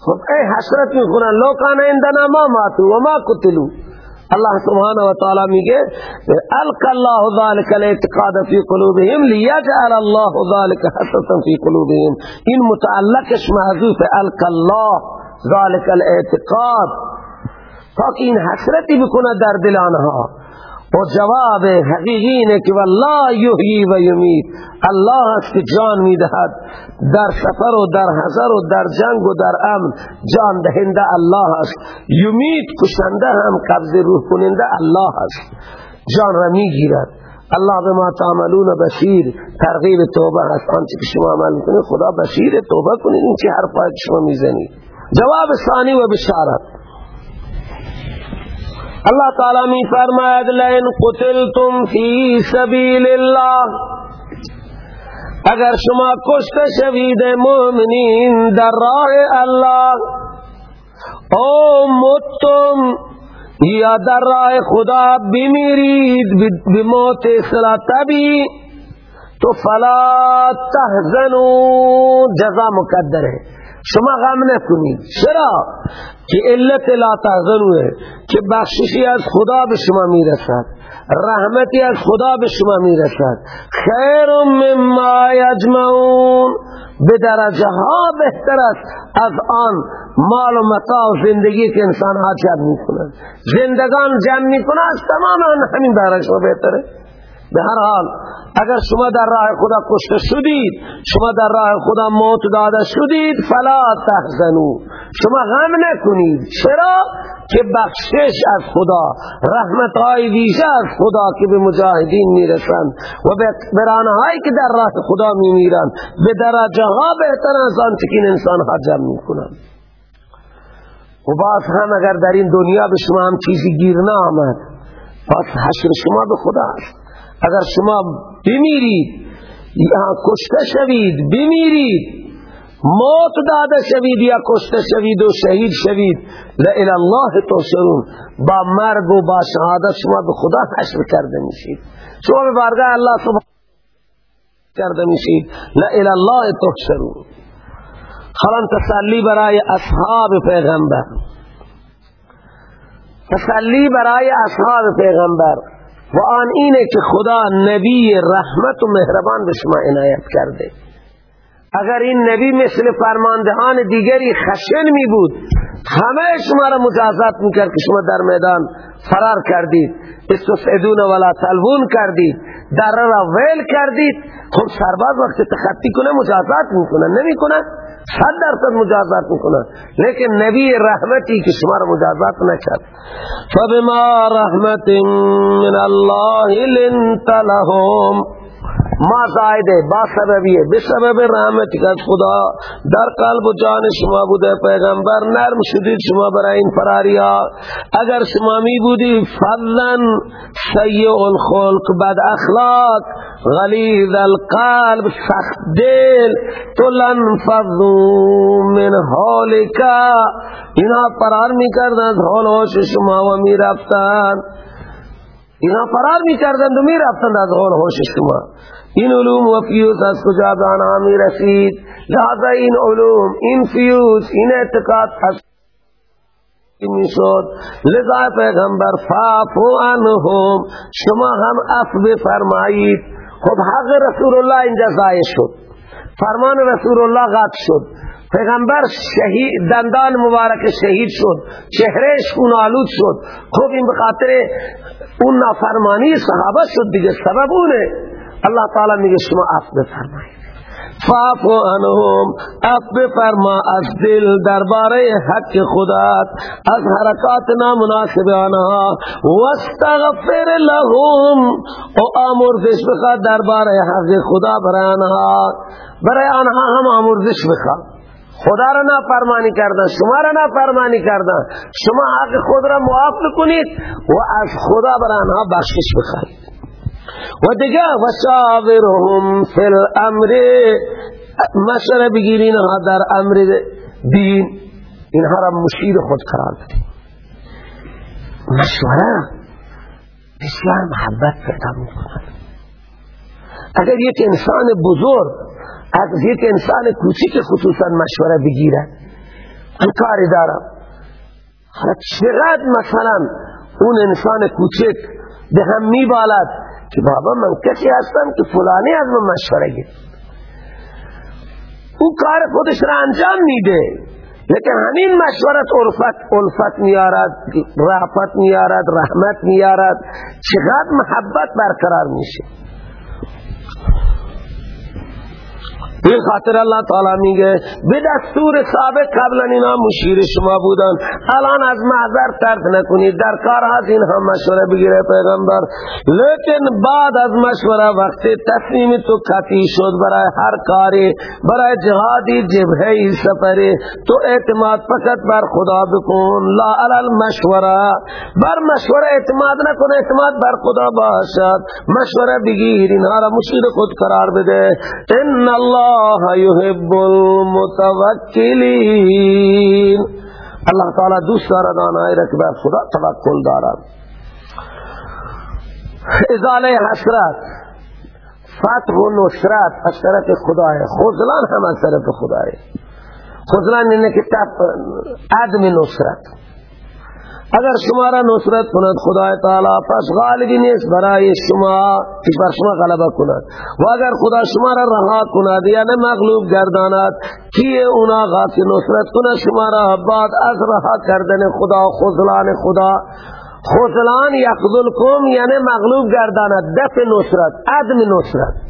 Speaker 2: خب ای حسرت می خونن. لو کان اندنا ما ماتو و ما قتلو الله سبحانه و تعالی میگه الق الله ذلك الإعتقاد في قلوبهم ليجعل الله ذلك حسرة في قلوبهم. این متعلقش محذوف الق الله ذلك الإعتقاد. تا این حسرتی بکنه در دل و جواب حقیقی اینه که والله یحیی و یمید الله است که جان می‌دهد. در سفر و در حضر و در جنگ و در امن جان دهنده الله است. یمید کشنده هم قبض روح کننده الله است. جان را می‌گیرد. الله به ما تعملون بشیر ترغیب توبه هست آنچه که شما عمل می‌کنید خدا بشیر توبه کنید. این چه حرفای شما می‌زنید؟ جواب ثانی و بشارت. اللہ تعالی می فرماید لئن قتلتم فی سبیل اللہ اگر شما کشت شوید مومنین در راه اللہ او متم یا در راه خدا بمیرید بموت صلا تبی تو فلا تحزنو جزا مقدر ہے۔ شما غم نکنید چرا؟ که علت لا تحزنوه که بخششی از خدا به شما می‌رسد. رحمتی از خدا به شما می‌رسد. خیر مما یجمعون. به درجه ها بهتر است از آن مال و متاع و زندگی که انسان ها جمع می‌کنند. زندگان جمع می‌کنند تمام همین درجه بهتره. به هر حال اگر شما در راه خدا کشته شدید شما در راه خدا موت داده شدید فلا تحزنو شما غم نکنید. چرا؟ که بخشش از خدا رحمت های ویژه از خدا که به مجاهدین می‌رسند و به برانهایی که در راه خدا میمیرند به درجه ها بهتر از آن این انسان ها جمع می‌کنند. و باز هم اگر در این دنیا به شما هم چیزی گیر آمد پس حشر شما به خدا است. اگر شما بمیرید یا کشته شوید بمیرید. موت داده شوید یا کشته شوید و شهید شوید. لئل الله تحشرون با مرگ و با شهادت شما به خدا حشر کرده میشید. شما به بارگاه الله سبحانه کرده میشید. لئل الله تحشرون حالا تسلی برای اصحاب پیغمبر. تسلی برای اصحاب پیغمبر. و آن اینه که خدا نبی رحمت و مهربان به شما عنایت کرده. اگر این نبی مثل فرماندهان دیگری خشن می بود همه شما را مجازات می‌کرد که شما در میدان فرار کردید. استسعدون ولا تلوون کردید. در را ویل کردید. خب سرباز وقت تخطی کنه مجازات می‌کنه نمی‌کنه صد درصد مجازات می‌کنه. لیکن نبی رحمتی که شما را مجازات نکرد. فبما رحمت من الله لنت لهم. ما زائده با سببیه به سبب رحمتی که خدا در قلب و جان شما بوده پیغمبر نرم شدید شما برای این فراری ها اگر شما می بودی فضلن سیع الخلق بد اخلاق غلیظ القلب سخت دل تو لنفضو من حالکا اینا فرار می کردن حال شما و می رفتن اینا فرار می کردند و می رفتند از حول و حوش شما. این علوم و فیوض از کجا به آنها می رسید لهذا این علوم این فیوض این اعتقاد می شد لذا پیغمبر فاعف عنهم شما هم عفو بفرمایید. خب حق رسول الله اینجا ضایع شد. فرمان رسول الله قطع شد. پیغمبر شهید دندان مبارک شهید شد چهرهش خونالود شد. خب این بخاطر اون نافرمانی صحابه شد دیگه. سبب اونه. الله تعالی میگه شما عفو بفرمایید. فافو انهم عفو بفرما از دل درباره حق خدا از حرکات نامناسب آنها. واستغفر لهم. و آمرزش بخواد درباره حق خدا برای آنها. برای آنها هم آمرزش بخواد. خدا را نافرمانی کردن شما را نافرمانی کردن. شما حق خود را معاف کنید و از خدا برای آنها بخشش بخواهید و دیگه و شاورهم فی الامر. مشوره بگیرین ها در امر دین. اینها را مشیر خود قرار بدید مشوره بسیار محبت پیدا می‌کند اگر یک انسان بزرگ از یک انسان کوچک خصوصا مشوره بگیرد من کاری دارم. حالا چقدر مثلا اون انسان کوچک به هم میبالد که بابا من کسی هستم که فلانی از من مشوره گیر اون کار خودش را انجام میده. لیکن همین مشورت الفت الفت میارد رحمت میارد رحمت میارد چقدر محبت برقرار میشه. این خاطر الله تعالی میگه. به دستور سابق قبلا اینا مشیر شما بودن. الان از معذر ترک نکنید. در کار هست این هم مشوره بگیره پیغمبر. لیکن بعد از مشوره وقت تصمیم تو قطعی شد برای هر کاری برای جهادی جبهه سفری. تو اعتماد فقط بر خدا بکن. لا علال مشوره بر مشوره اعتماد نکن. اعتماد بر خدا باشد. مشوره بگیر. اینها را مشیر خود قرار بده. ان الله الله يحب المتوکلین الله تعالی دوست دارد آنهایی را که بر خدا توکل دارد. ازاله حسرت فتح و نصرت از طرف خدای خزلان هم از طرف خدای. خزلان اینه که عدم نصرت. اگر شما را نصرت کند خدای تعالی پس غالبی نیست برای شما که بر شما غلبه کند. و اگر خدا شما را رها کند یعنی مغلوب گرداند کیه اونا غاسی نصرت کند شما را بعد از رها کردن خدا خزلان خدا. خزلان یخذلکم یعنی مغلوب گرداند. دف نصرت عدم نصرت.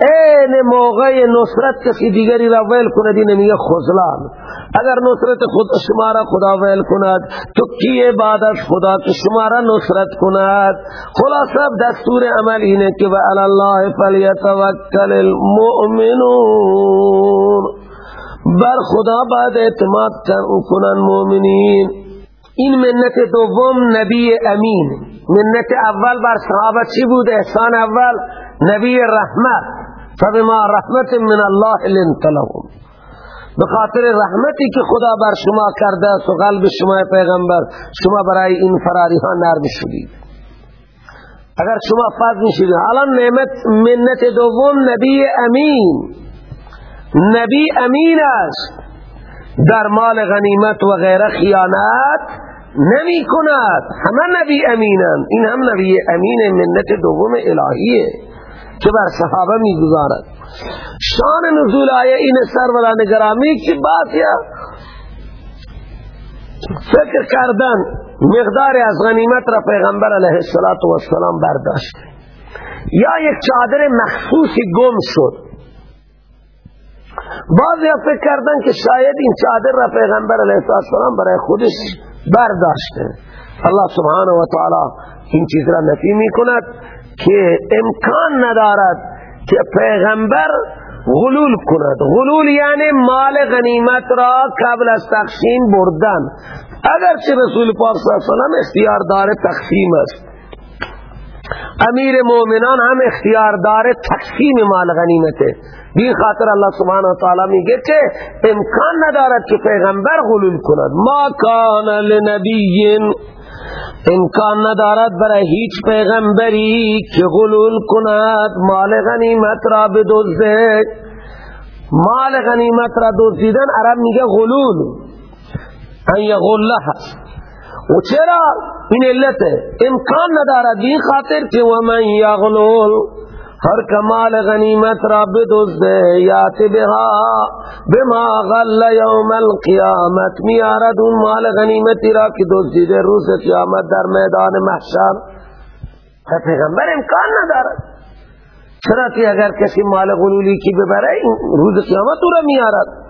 Speaker 2: این موقع نصرت کسی دیگری را ویل کند این میگه خزلان اگر نصرت خود شما را خدا ویل کند بعد از خدا تو شما را نصرت کند؟ خلاصه دستور عمل اینه که و الله فلیتوکل المؤمنون. بر خدا بعد اعتماد کنن مؤمنین. این منت دوم نبی امین. منت اول بر صحابه چی بود؟ احسان اول. نبی رحمت. فبما رحمت من الله لنت لهم. بخاطر رحمتی که خدا بر شما کرده است و قلب شما پیغمبر شما برای این فراری ها نرم شدید. اگر شما فضل میشید الان نعمت منت دوم نبی امین. نبی امین است. در مال غنیمت و غیره خیانت نمی کند. همه نبی امینن. این هم نبی امین منت دوم الهیه. که بر صحابه می‌گذارد. شان نزول آیه این سروران گرامی که بات یا فکر کردن مقدار از غنیمت را پیغمبر علیه السلام برداشت یا یک چادر مخصوصی گم شد. بعضی فکر کردن که شاید این چادر را پیغمبر علیه السلام برای خودش برداشته. الله سبحانه و تعالی این چیز را نفی می کند که امکان ندارد که پیغمبر غلول کند. غلول یعنی مال غنیمت را قبل از تقسیم بردن. اگرچه رسول پاک صلی اللہ علیہ اختیار دار تقسیم است. امیر مومنان هم اختیار دار تقسیم مال غنیمته. بی خاطر الله سبحانه و تعالی میگه که امکان ندارد که پیغمبر غلول کند. ما کان لنبی امکان ندارد برای هیچ پیغمبری که غلول کند مال غنیمت را بدزده. مال غنیمت را دزدیدن عرب میگه غلول. ان یغله هست و چرا؟ این علته. امکان ندارد. این خاطر که و من یغلول ہر کمال غنیمت را بدزده یات بها بما غل یوم القیامت میارد اون مال غنیمتی را که دزدیده روز قیامت در میدان محشر. پیغمبر امکان ندارد. چرا که اگر کسی مال غلولی کی ببره روز قیامت او را میارد.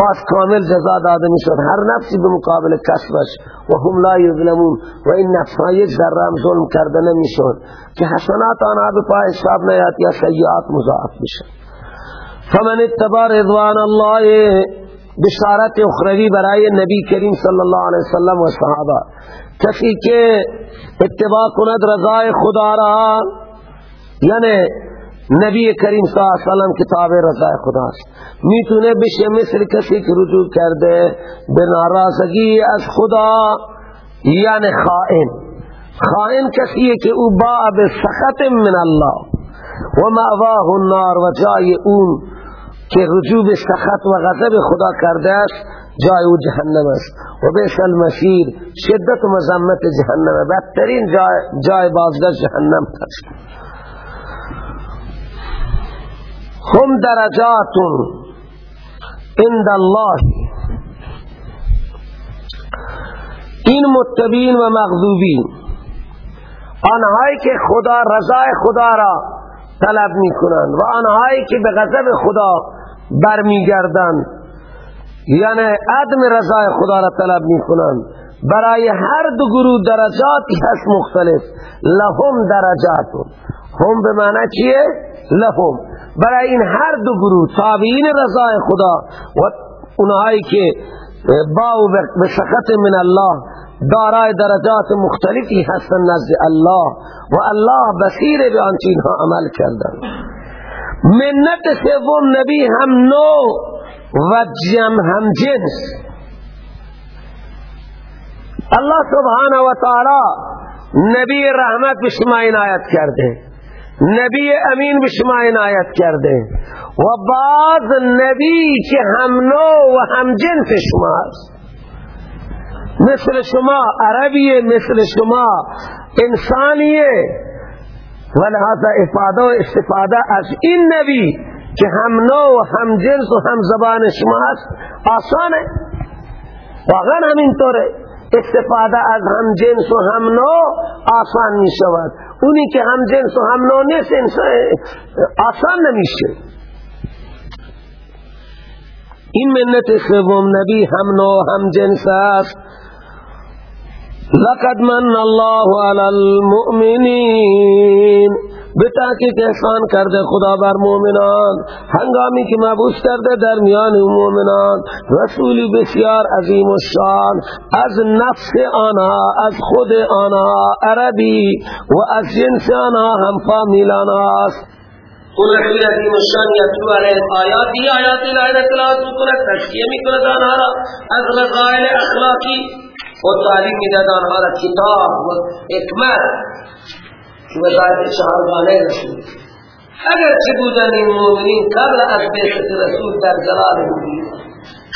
Speaker 2: باز کامل جزا داده می‌شد. هر نفسی به مقابل کسبش. و هم لا یظلمون. و این نفس ها یک ذره ظلم کرده نمی‌شد. که حسنات آنها به پای حساب نیاد یا سیئات مضاعف بشه فمن اتبع رضوان الله بشارت اخروی برای نبی کریم صلی الله علیه وسلم و صحابه. کسی که اتباع کند رضای خدا را یعنی نبی کریم صلی اللہ علیہ وسلم کتاب رضا خداست. می‌تونه بشه مثل کسی که رجوع کرده به ناراضگی از خدا یعنی خائن. خائن کسیه که او باع به سخط من الله. و مأواه النار و جای اون که رجوع به سخط و غضب خدا کرده است جای او جهنم است. و بیس المسیر شدت و مزمت جهنم. بدترین جای, جای جهنم است. هم درجات عند الله. این متبین و مغضوبین آنهایی که خدا رضای خدا را طلب می کنند و آنهایی که به غضب خدا برمیگردند. یعنی عدم رضای خدا را طلب می کنند برای هر دو گروه درجاتی هست مختلف. لهم درجات. هم به معنی چیه؟ لهم. برای این هر دو گروه تابعین رضای خدا و اونهایی که باو به سخط من الله دارای درجات مختلفی هستن نزد الله و الله بصیر به آنچه اینها عمل کردن منت سوم نبی هم نو و جم هم جنس. الله سبحانه و تعالی نبی رحمت به شما عنایت کرده. نبی امین به شما عنایت کرده. و بعض نبی که هم نو و هم جنس شماست مثل شما عربیه مثل شما انسانیه. ولهذا افاده و استفاده از این نبی که هم نو و هم جنس و هم زبان شما هست آسانه. واقعا همینطوره. استفاده از هم جنس و هم نو آسان می شود اونی که هم جنس و هم نیست آسان نمیشه. این منت سوم نبی هم نوع هم جنس است. لقد من الله على المؤمنین به تحقیق احسان کرده خدا بر مؤمنان هنگامی که مبوس کرده در میان مؤمنان. رسولی بسیار عظیم و شان از نفس آنها از خود آنها عربی و از جنس آنها هم فامیل آنها است
Speaker 3: اون رسول عظیم الشان یتلو علیه آیات دی آیات الهی تلاوت می‌کند تشکیه می‌کند آنها را. از رضایل اخلاقی و تعلیم می‌داد آنها را کتاب و حکمت وظایف شهرگانه رسول. اگر چه بودن این مومنین قبل از بیست رسول در زلال مبین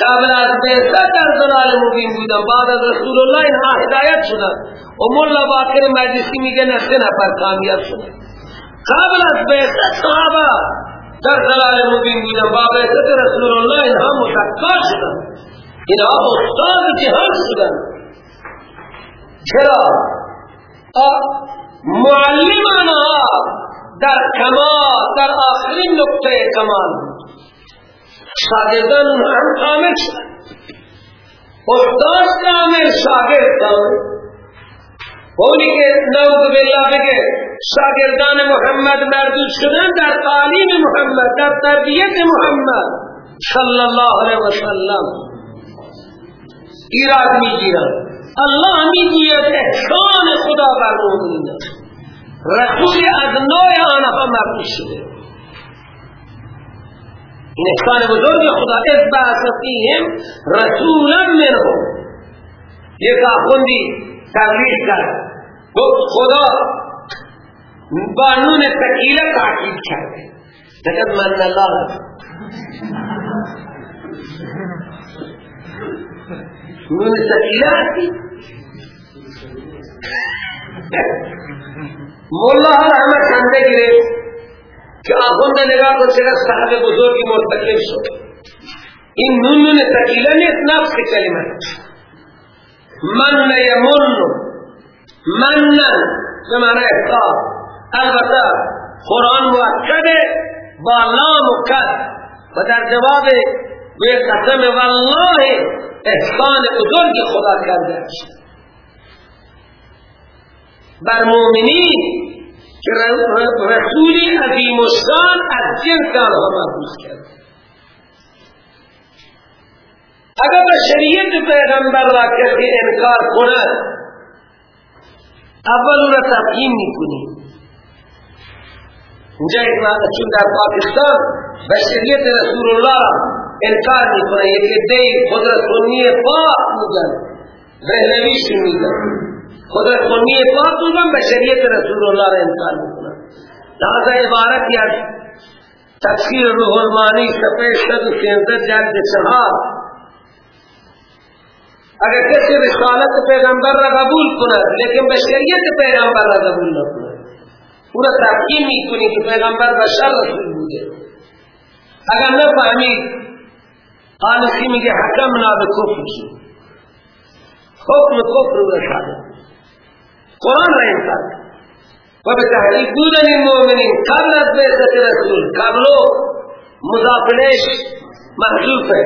Speaker 3: قبل از بیست در زلال مبین بودن بعد از رسول الله اینها هدایت شدن و مولا باکر مجلسی میگه نه سه نفر کامیاب شدن قبل از بیست صحابه در زلال مبین بودن بعد بیست رسول الله اینها متقا شدن اینها استاد جهان شدن چرا؟ معلمانا در کمال در آخرین نقطه کمال. شاگردان هم کامل شد استاد کامل شاگرد کامل بولی که نوز بالله بگه شاگردان محمد مردود شدن در تعلیم محمد در تربیت محمد. صلی الله علیه وسلم ایراد می الله می‌گوید احسان خدا بر مؤمنین رسول از نوع آنها مبعوث شده. این احسان بزرگ خدا از بعث رسولا منهم. یک آخوندی تبلیغ کرد.
Speaker 2: گفت خدا با نون تکیله تحقیل کرده لقد من الله. تکیله هستی؟ مولا همه خنده گرفت که آخونده نگاه کن چقدر صاحب بزرگی مرتکب شد. این نون نون تکیله نیست نفس کلمه. من یمن من به معنی احساس؟ البته قرآن مؤکده با لام و کد و در جواب به قسم والله احسان بزرگی خدا کرده بر مؤمنین که رسولی عظیم الشان از جنس آنها محبوس کرد. اگر به شریعت پیغمبر را کسی انکار کند اول او را تفهیم می‌کنی. اینجا چون در پاکستان به شریعت رسول الله انکار می‌کنه. یک دی خود سنی پاک بودن رهنویش میگن خود سنی پاک بودن به شریعت رسول الله را انکار می‌کنه لحظه عبارتی از تفسیر روح المانی سفید شد و سینزد جلد چهار. اگر کسی رسالت پیغمبر را قبول کند لیکن به شریعت پیغمبر را قبول نکند. او را می‌کنی که پیغمبر بشر رسول بوده. اگر نفهمید قانسی میگه حکمنا به کفر شد حکم کفر رسالت قرآن را انکار و به تحریک بودن المؤمنین قبل از بعثت رسول قبلو مضافلش محذوفه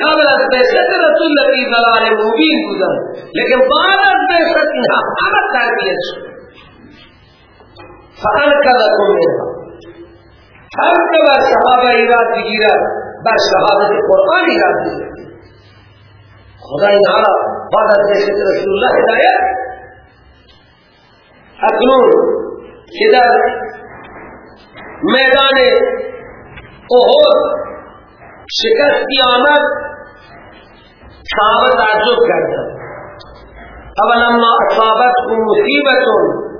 Speaker 2: قبل از بعثت رسول لفی ضلال مبین بودن لیکن بعد از بعثت اینها همه تربیت شد فانکذکم منها هر که بر صحابه ایراد بگیرد بر شهادت قرآن ایراد بگیرد خدا اینها را بعد از بعثت رسول الله هدایت اکنون که در میدان احد شکستی آمد صحابه کردن اولما اصابت مصیبتون.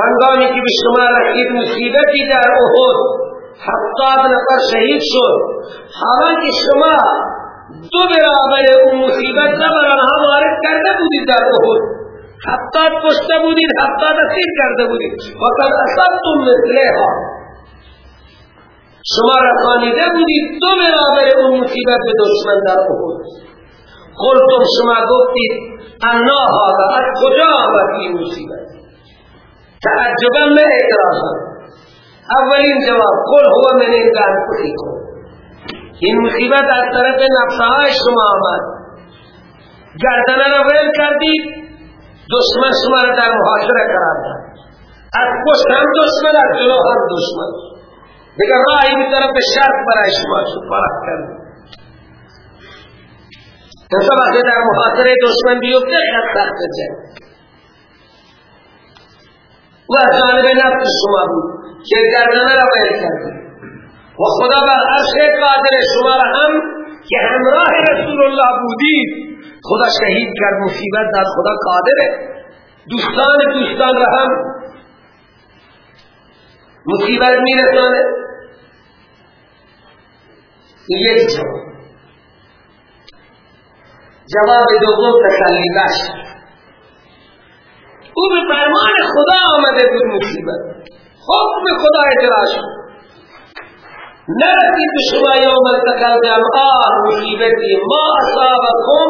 Speaker 2: هنگامی که به شما رسید مصیبتی در احد هفتاد نفر شهید شد. حالا که شما دو برابر اون مصیبت نبر آنها وارد کرده بودید در احد. هفتاد پشته بودید هفتاد اسیر کرده بودید. وقت اصبتم مثلها. شما رسانیده بودید دو برابر اون مصیبت به دشمن در احد. قلتم شما گفتید انا هذا از کجا آمد این مصیبت؟ تعجبا به اعتراضا اولین جواب قل هو من این انفسکم این مصیبت از طرف نفسهای شما آمد. گردنه را ویل کردید دشمن شما را در محاصره قرار داد. از پشت هم دشمن از جلو هم دشمن. دیگر راهی به طرف شرط برای شما سپارت کرد انسان وقتی در محاصره دشمن بیفته خیلی سخت و از جانب نفس شما بود که گردنه را بیل کردید و خدا بر عرش قادر شما را هم که همراه رسول الله بودید خدا شهید کرد مصیبت در خدا قادره. دوستان دوستان را هم مصیبت میرسانه. یک جواب. جواب دوم تسلی او به فرمان خدا آمده بود مصیبت. حکم خدا اجرا شد. نرسید به شما یوم التقل جمعان مصیبتی. ما اصابکم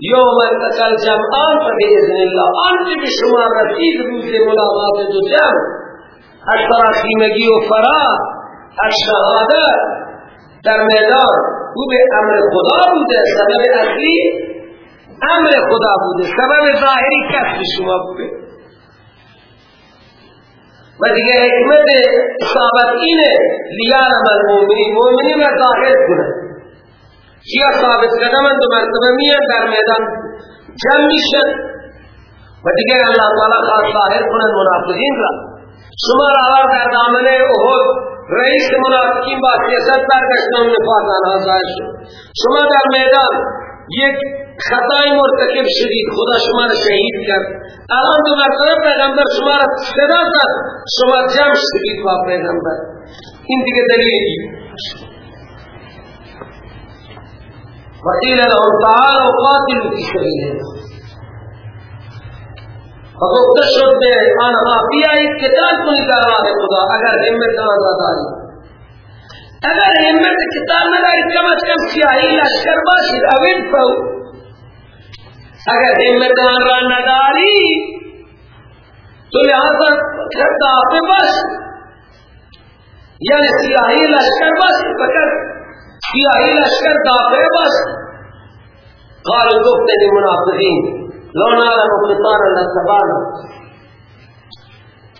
Speaker 2: یوم التقل جمعان فبئذن الله. آنچه به شما رسید روز ملاقات دو جمع. از تراخیمگی و فرا از شهادت در میدان. او به امر خدا بوده. سبب اصلی امر خدا بوده سبب ظاهری کسب شما بوده. و دیگه حکمت صحابت اینه لیارم المومنین مومنین را ظاهر کنه کیا ثابت قدمن دو مرتبه میان در میدان جمع میشن. و دیگه اللہ تعالی خواست ظاهر کنن منافقین را. شما را در دامنه احد رئیس منافقین با سیاست برگشتن نفاق آنها ظاهر شد. شما در میدان یک خطای مرتکب شدید. خدا شما را شهید کرد. الان دو مرتبه پیغمبر شما را صدا زد. شما جمع شدید با پیغمبر. این دیگه دلیلی وقیل لهم تعالوا قاتلوا في سبيل الله فگفته شد به آنها بیایید کتاب کنید در راه خدا اگر همت دارید. اگر همت کتاب ندارید کم از کم سیاهی لشکر باشید. اوید فو اگر همت آن را ندارید تو لحاظا دافع باشید یعنی سیاهی لشکر باشید فکر سیاهی لشکر دافع باشید قالوا گفتن منافقین لو نعلم قطارا لاتبعنا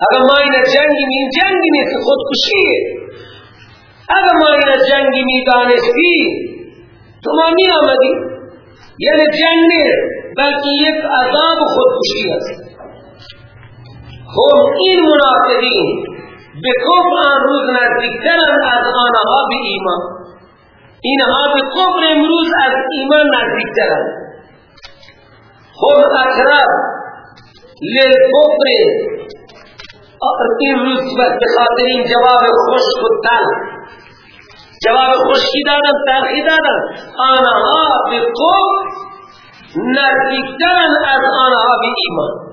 Speaker 2: اگر ما این جنگی می جنگی نیست خودکشیه اگر ما این جنگی می دانستی تو ما می آمدی. یعنی جنگ بلکه یک عذاب خودکشی است. خب این منافقین به کفر آن روز نزدیکترند از آنها به ایمان. اینها به کفر امروز از ایمان نزدیکترند خود اقرب للکفر. این رتبت بخاطر این جواب خوش و جواب خوشی دادن تلخی دادن آنها به کفر نزدیکترن از آنها به ایمان.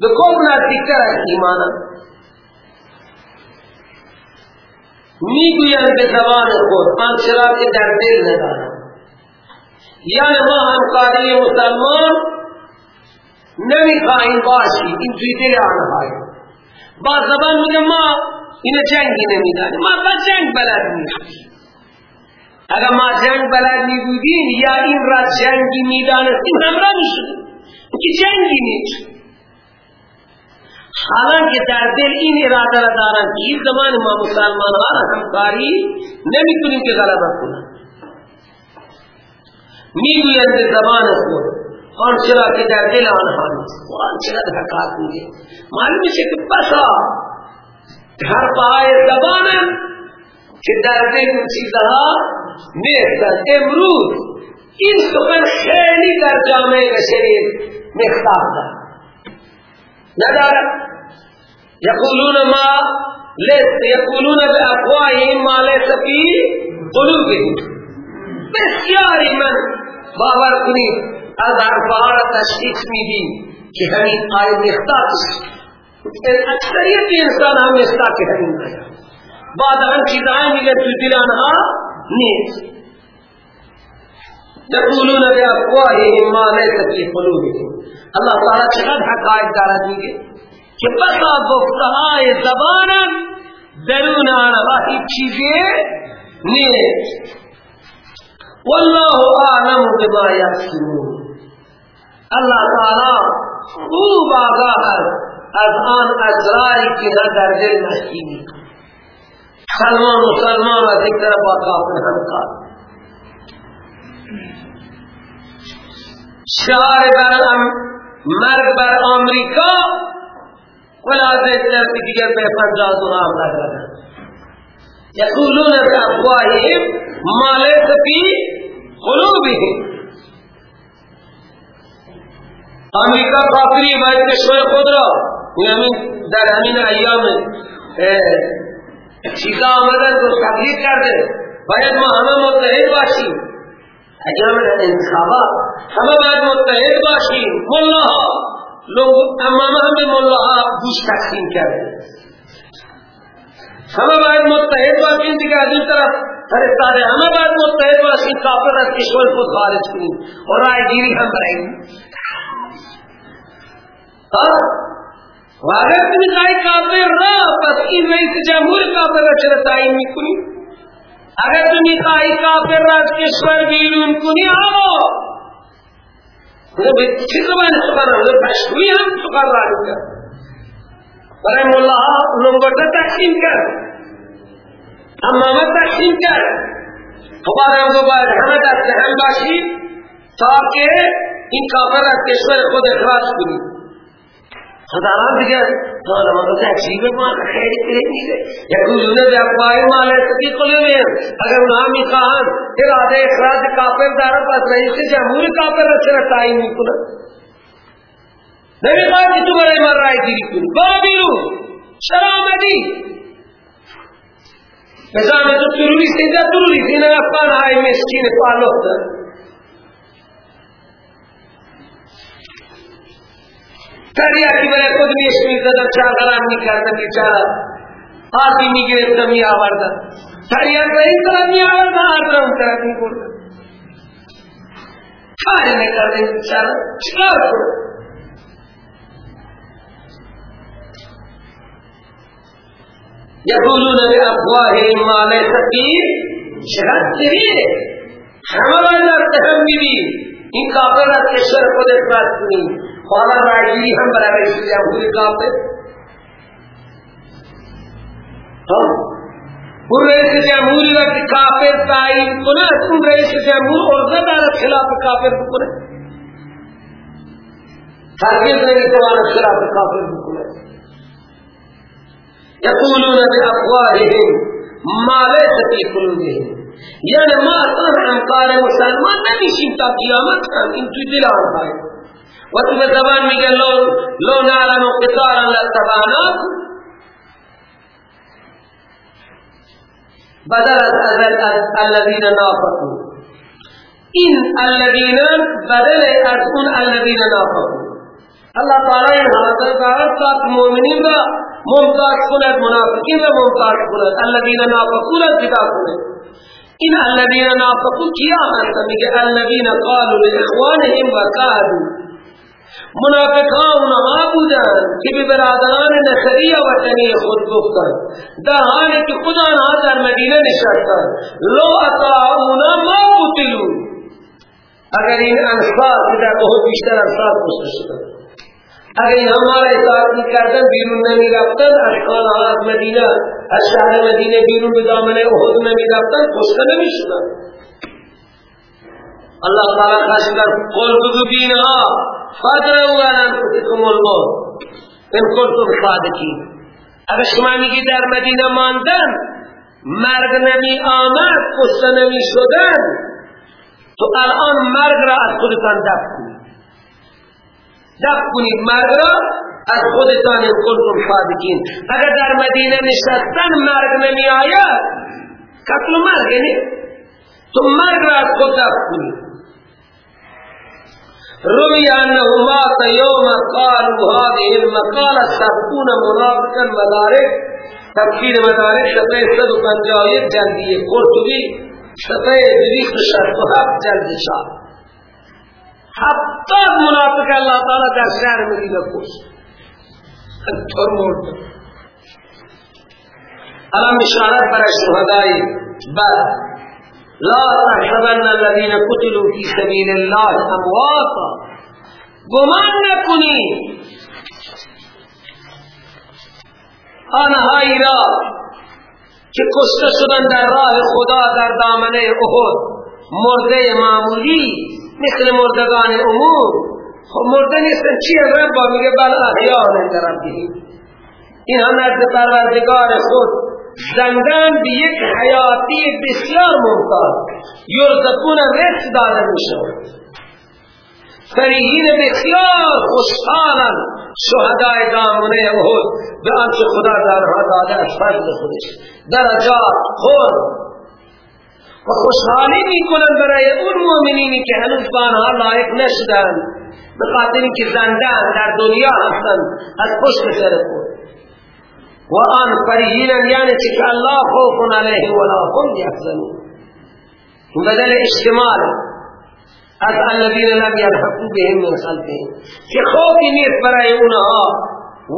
Speaker 2: به کفر نزدیکتر از ایمان می‌گویند به زبان خود آنچرا که در دل ندارند یعنی ما همکاری مسلمان نمی‌خواهیم باشی این توی دل آنهایی با زبان میگه ما این جنگی نمی‌دانیم. ما با جنگ بلد نیستیم. اگر ما جنگ بلد بودیم یا این را جنگی می‌دانستیم همراه می‌شدیم که جنگی نیست. حالانکه در دل این اراده را دارن که این زمان ما مسلمان ها همکاری نمی کنیم که غلبه کنن. می‌گویند به زبان خود آن چرا که در دل آنها نیست. و آن چرا در حقات میگه معلوم میشه که بسا هر پای زبان که در این چیزها نیستن امروز این سخن خیلی در جامعه بشری مختار دارد. ندارد؟ یقولون ما لیس یقولون به افواهیم ما لیس فی قلوبهم. بسیاری من باور کنید از حرفها را تشخیص که همین آیه مختار اکثریت انسان هم که همین آیه بعد هم چیزهای میگه تو دل آنها نیست. یقولون بی افواههم ما لیس فی قلوبهم. اللہ تعالی چقدر حقائق دارد میگه؟ که بسا گفتهای زبانم درون آنها هیچ چیزی نیست. والله اعلم بما یکسمون الله تعالی خوب آگاه از آن اسراری که در دل نشینی. سلمان مسلمان از یک طرف با کافر همکار شعار بر مرگ بر امریکا ولا یک طرف دیگر به فضا دورا حمله کردن یقولون بافواههم ما لیس فی قلوبهم. امریکا کافری باید کشور خود را همین در همین ایام چیزا آمدن تو تبلیغ کرده. باید ما همه متحد باشیم. ایام انتخابات همه باید متحد باشیم. ملا لوگ امام همه ملا گوش تقسیم کرده. همه باید متحد باشیم. دیگه از این طرف فرستاده. همه باید متحد باشیم. کافر از کشور خود خارج کنیم. و رای گیری هم براییم و اگر تمی خواهی کافر را پس این رئیس جمهور کافر را چرا تعیین می‌کنی؟ اگر تمی خواهی کافر را از کشور بیرون کنی آقا! به چه زبان سخن را پشتوی هم سخن را کرد برای ملا لنگوٹا تقسیم کر امامت تقسیم کر ہمارے ہم کو باید همه دست هم باشید تاکه این کافر از کشور خود اخراج کنید. خداوند دیگه تو نماز تکلیف ما خیلی خیلی میده یقولون به افواه ما لستی قلوبهم اگر اونها می‌خواهند اراده اخراج کافر دارن پس رئیس جمهور کافر چرا تعیین می‌کنن نمی‌خواد که تو برای من رای گیری کنی. برو بیرون. چرا آمدی؟ نظام تو تروریست اینجا تروریست این افغان های مسکین پالوخ تریاکی برای خود میش می‌زدن چاقران می‌کردن بیچارا آتی می‌گرفت می آوردن تریاک به این طرف می آوردن آتی اون طرف می بردن کاری نکردن بیچارا چکار کنن یقولون بافواههم ما لیس فی چقدر همه باید ارتهم ببین این کافر از کشور خود اخراج کنیم حالا راجی هم برای رئیس جمهوری کافر اون رئیس جمهوری وقت کافر تعیین کنه اون رئیس جمهور عرضه دارد خلاف کافر بکنه. هرگز نمی‌تواند خلاف کافر بکنه. یقولون بافواههم ما لیس فی قلوبهم. یعنی ما اصلا همکار مسلمان نمیشیم تا قیامت هم این توی دل آنها و تو به زبان میگه لو, لو نعلم قطارا لاتبعناک بدل از الذین نافقوا. این الذین بدل از اون الذین نافقوا اللہ تعالی این حاضر دارد تا مؤمنین را ممتاز کند منافقین را ممتاز کند الذین نافقوا را جدا کند این الذین نافقوا کیا هستند میگه الذین قالوا لإخوانهم وكادوا. منافقان اونها بودند که به برادران نصری وطنی خود گفتند در حالی که خدا آنها در مدینه نشستند. لو اطاعونا ما قتلو اگر این انصار که در احد بیشتر انصار کشته شدند اگر این ہمارا اطاعت کردن بیرون نمی رفتن اشکال از مدینه از شهر مدینه بیرون به دامن احد نمی رفتن کشته نمی شدن اللہ تعالی خاصی در قول بگو بینها فادروا عن انفسكم الموت ان کنتم صادقین اگر شما میگی در مدینه ماندن مرگ نمی آمد کشته نمی شدن تو الان مرگ را از خودتان دفت کنید. دفت کنید مرگ را از خودتان ان کنتم صادقین. اگر در مدینه نشستن مرگ نمی آید. قتل مرگ یعنی تو مرگ را از خود دفت کنید. روی انه مات یوم قالوا هذه المقالة سبقون منافقا مدارک. تفسیر مدارک و پنجاویت جلدی قرطبی و هفت جلد شاه. هفتاد منافق اللہ تعالی در شهر مدینه کشت طور مرد. الان بشارت برای شهدائی بعد. لا تحسبن الذين قتلوا في سبيل الله امواتا گمان نکنی. آنهایی را که کشته شدن در راه خدا در دامنه احد مرده معمولی مثل مردگان امور. خب مرده نیستن چی از رب میگه؟ بل احیان در ربی این هم نزد پروردگار خود. زندان به یک حیاتی بسیار ممتاز. یرزقون رزق داده می شود فریحین بسیار خوشحالن. شهدای دامنه احد. به آنچه خدا دارها داده از فضل خودش. درجات خود. و خوشحالی می کنن برای اون مؤمنینی که هنوز بانها لایق نشدن. به خاطر که زندان در دنیا هستند از پشت سر خود. و آن فریهین یعنی که الله خوف علیه ولا هم یحزنون. بدل اشتمال از الذین لم یلحقوا بهم من خلفهم که خوفی نیست برای اونها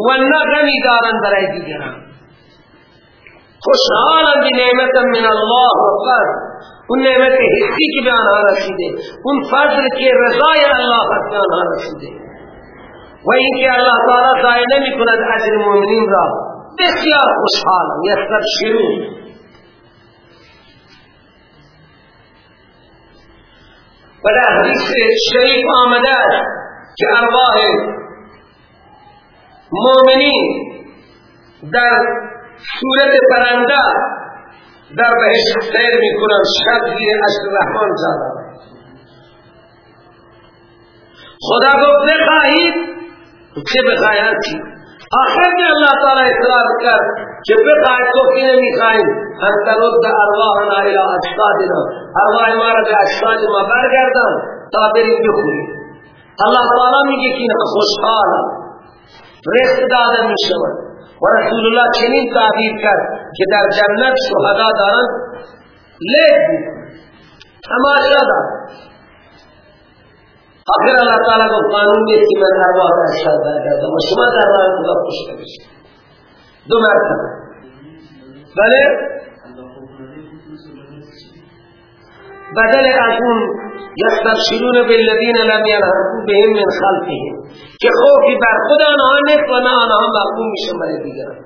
Speaker 2: و نه دارن برای دیگران. خوشحالا بی نعمت من الله و فضل اون نعمت حسی که به آنها رسیده اون فضل که رضای الله به آنها رسیده. و اینکه الله تعالی ضایع نمی کند اجر مؤمنین را. بسیار خوشحالم. یستبشرون و در حدیث شریف آمده که ارواح مؤمنین در صورت پرنده در بهشت سیر می‌کنن شب زیر عشق رحمان زاده خدا گفت بخواهید؟ چه بخواهید آخر که اللہ تعالی اصرار کرد که بخواهید تو کی نمی‌خواهید ان ترد ارواحنا الى اجسادنا. ارواح به اجساد ما برگردان تا بریم بخوریم. اللہ تعالی میگه که خوشحال رزق داده می‌شود. و رسول الله چنین تعبیر کرد که در جنت شهدا دارن. لیک تماشا دار آخر اللہ تعالی کو قانون میں کہ من ارواح کا اشار کرتا و شما در راه خدا خوش نمیشه دو مرتبه. بله؟ بدل از اون یستبشرون بالذین لم یلحقوا بهم من خلفهم که خوفی بر خود آنها نیست و نه آنها محکوم میشن برای دیگران.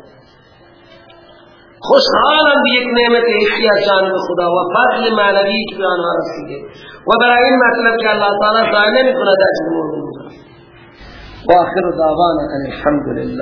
Speaker 2: خوشحالم به یک نعمت حسی از جانب خدا و فضل معنوی که به آنها رسیده. و برای این مطلب که اللہ تعالی ضایع نمی کند اجر و آخر دعوانا ان الحمد لله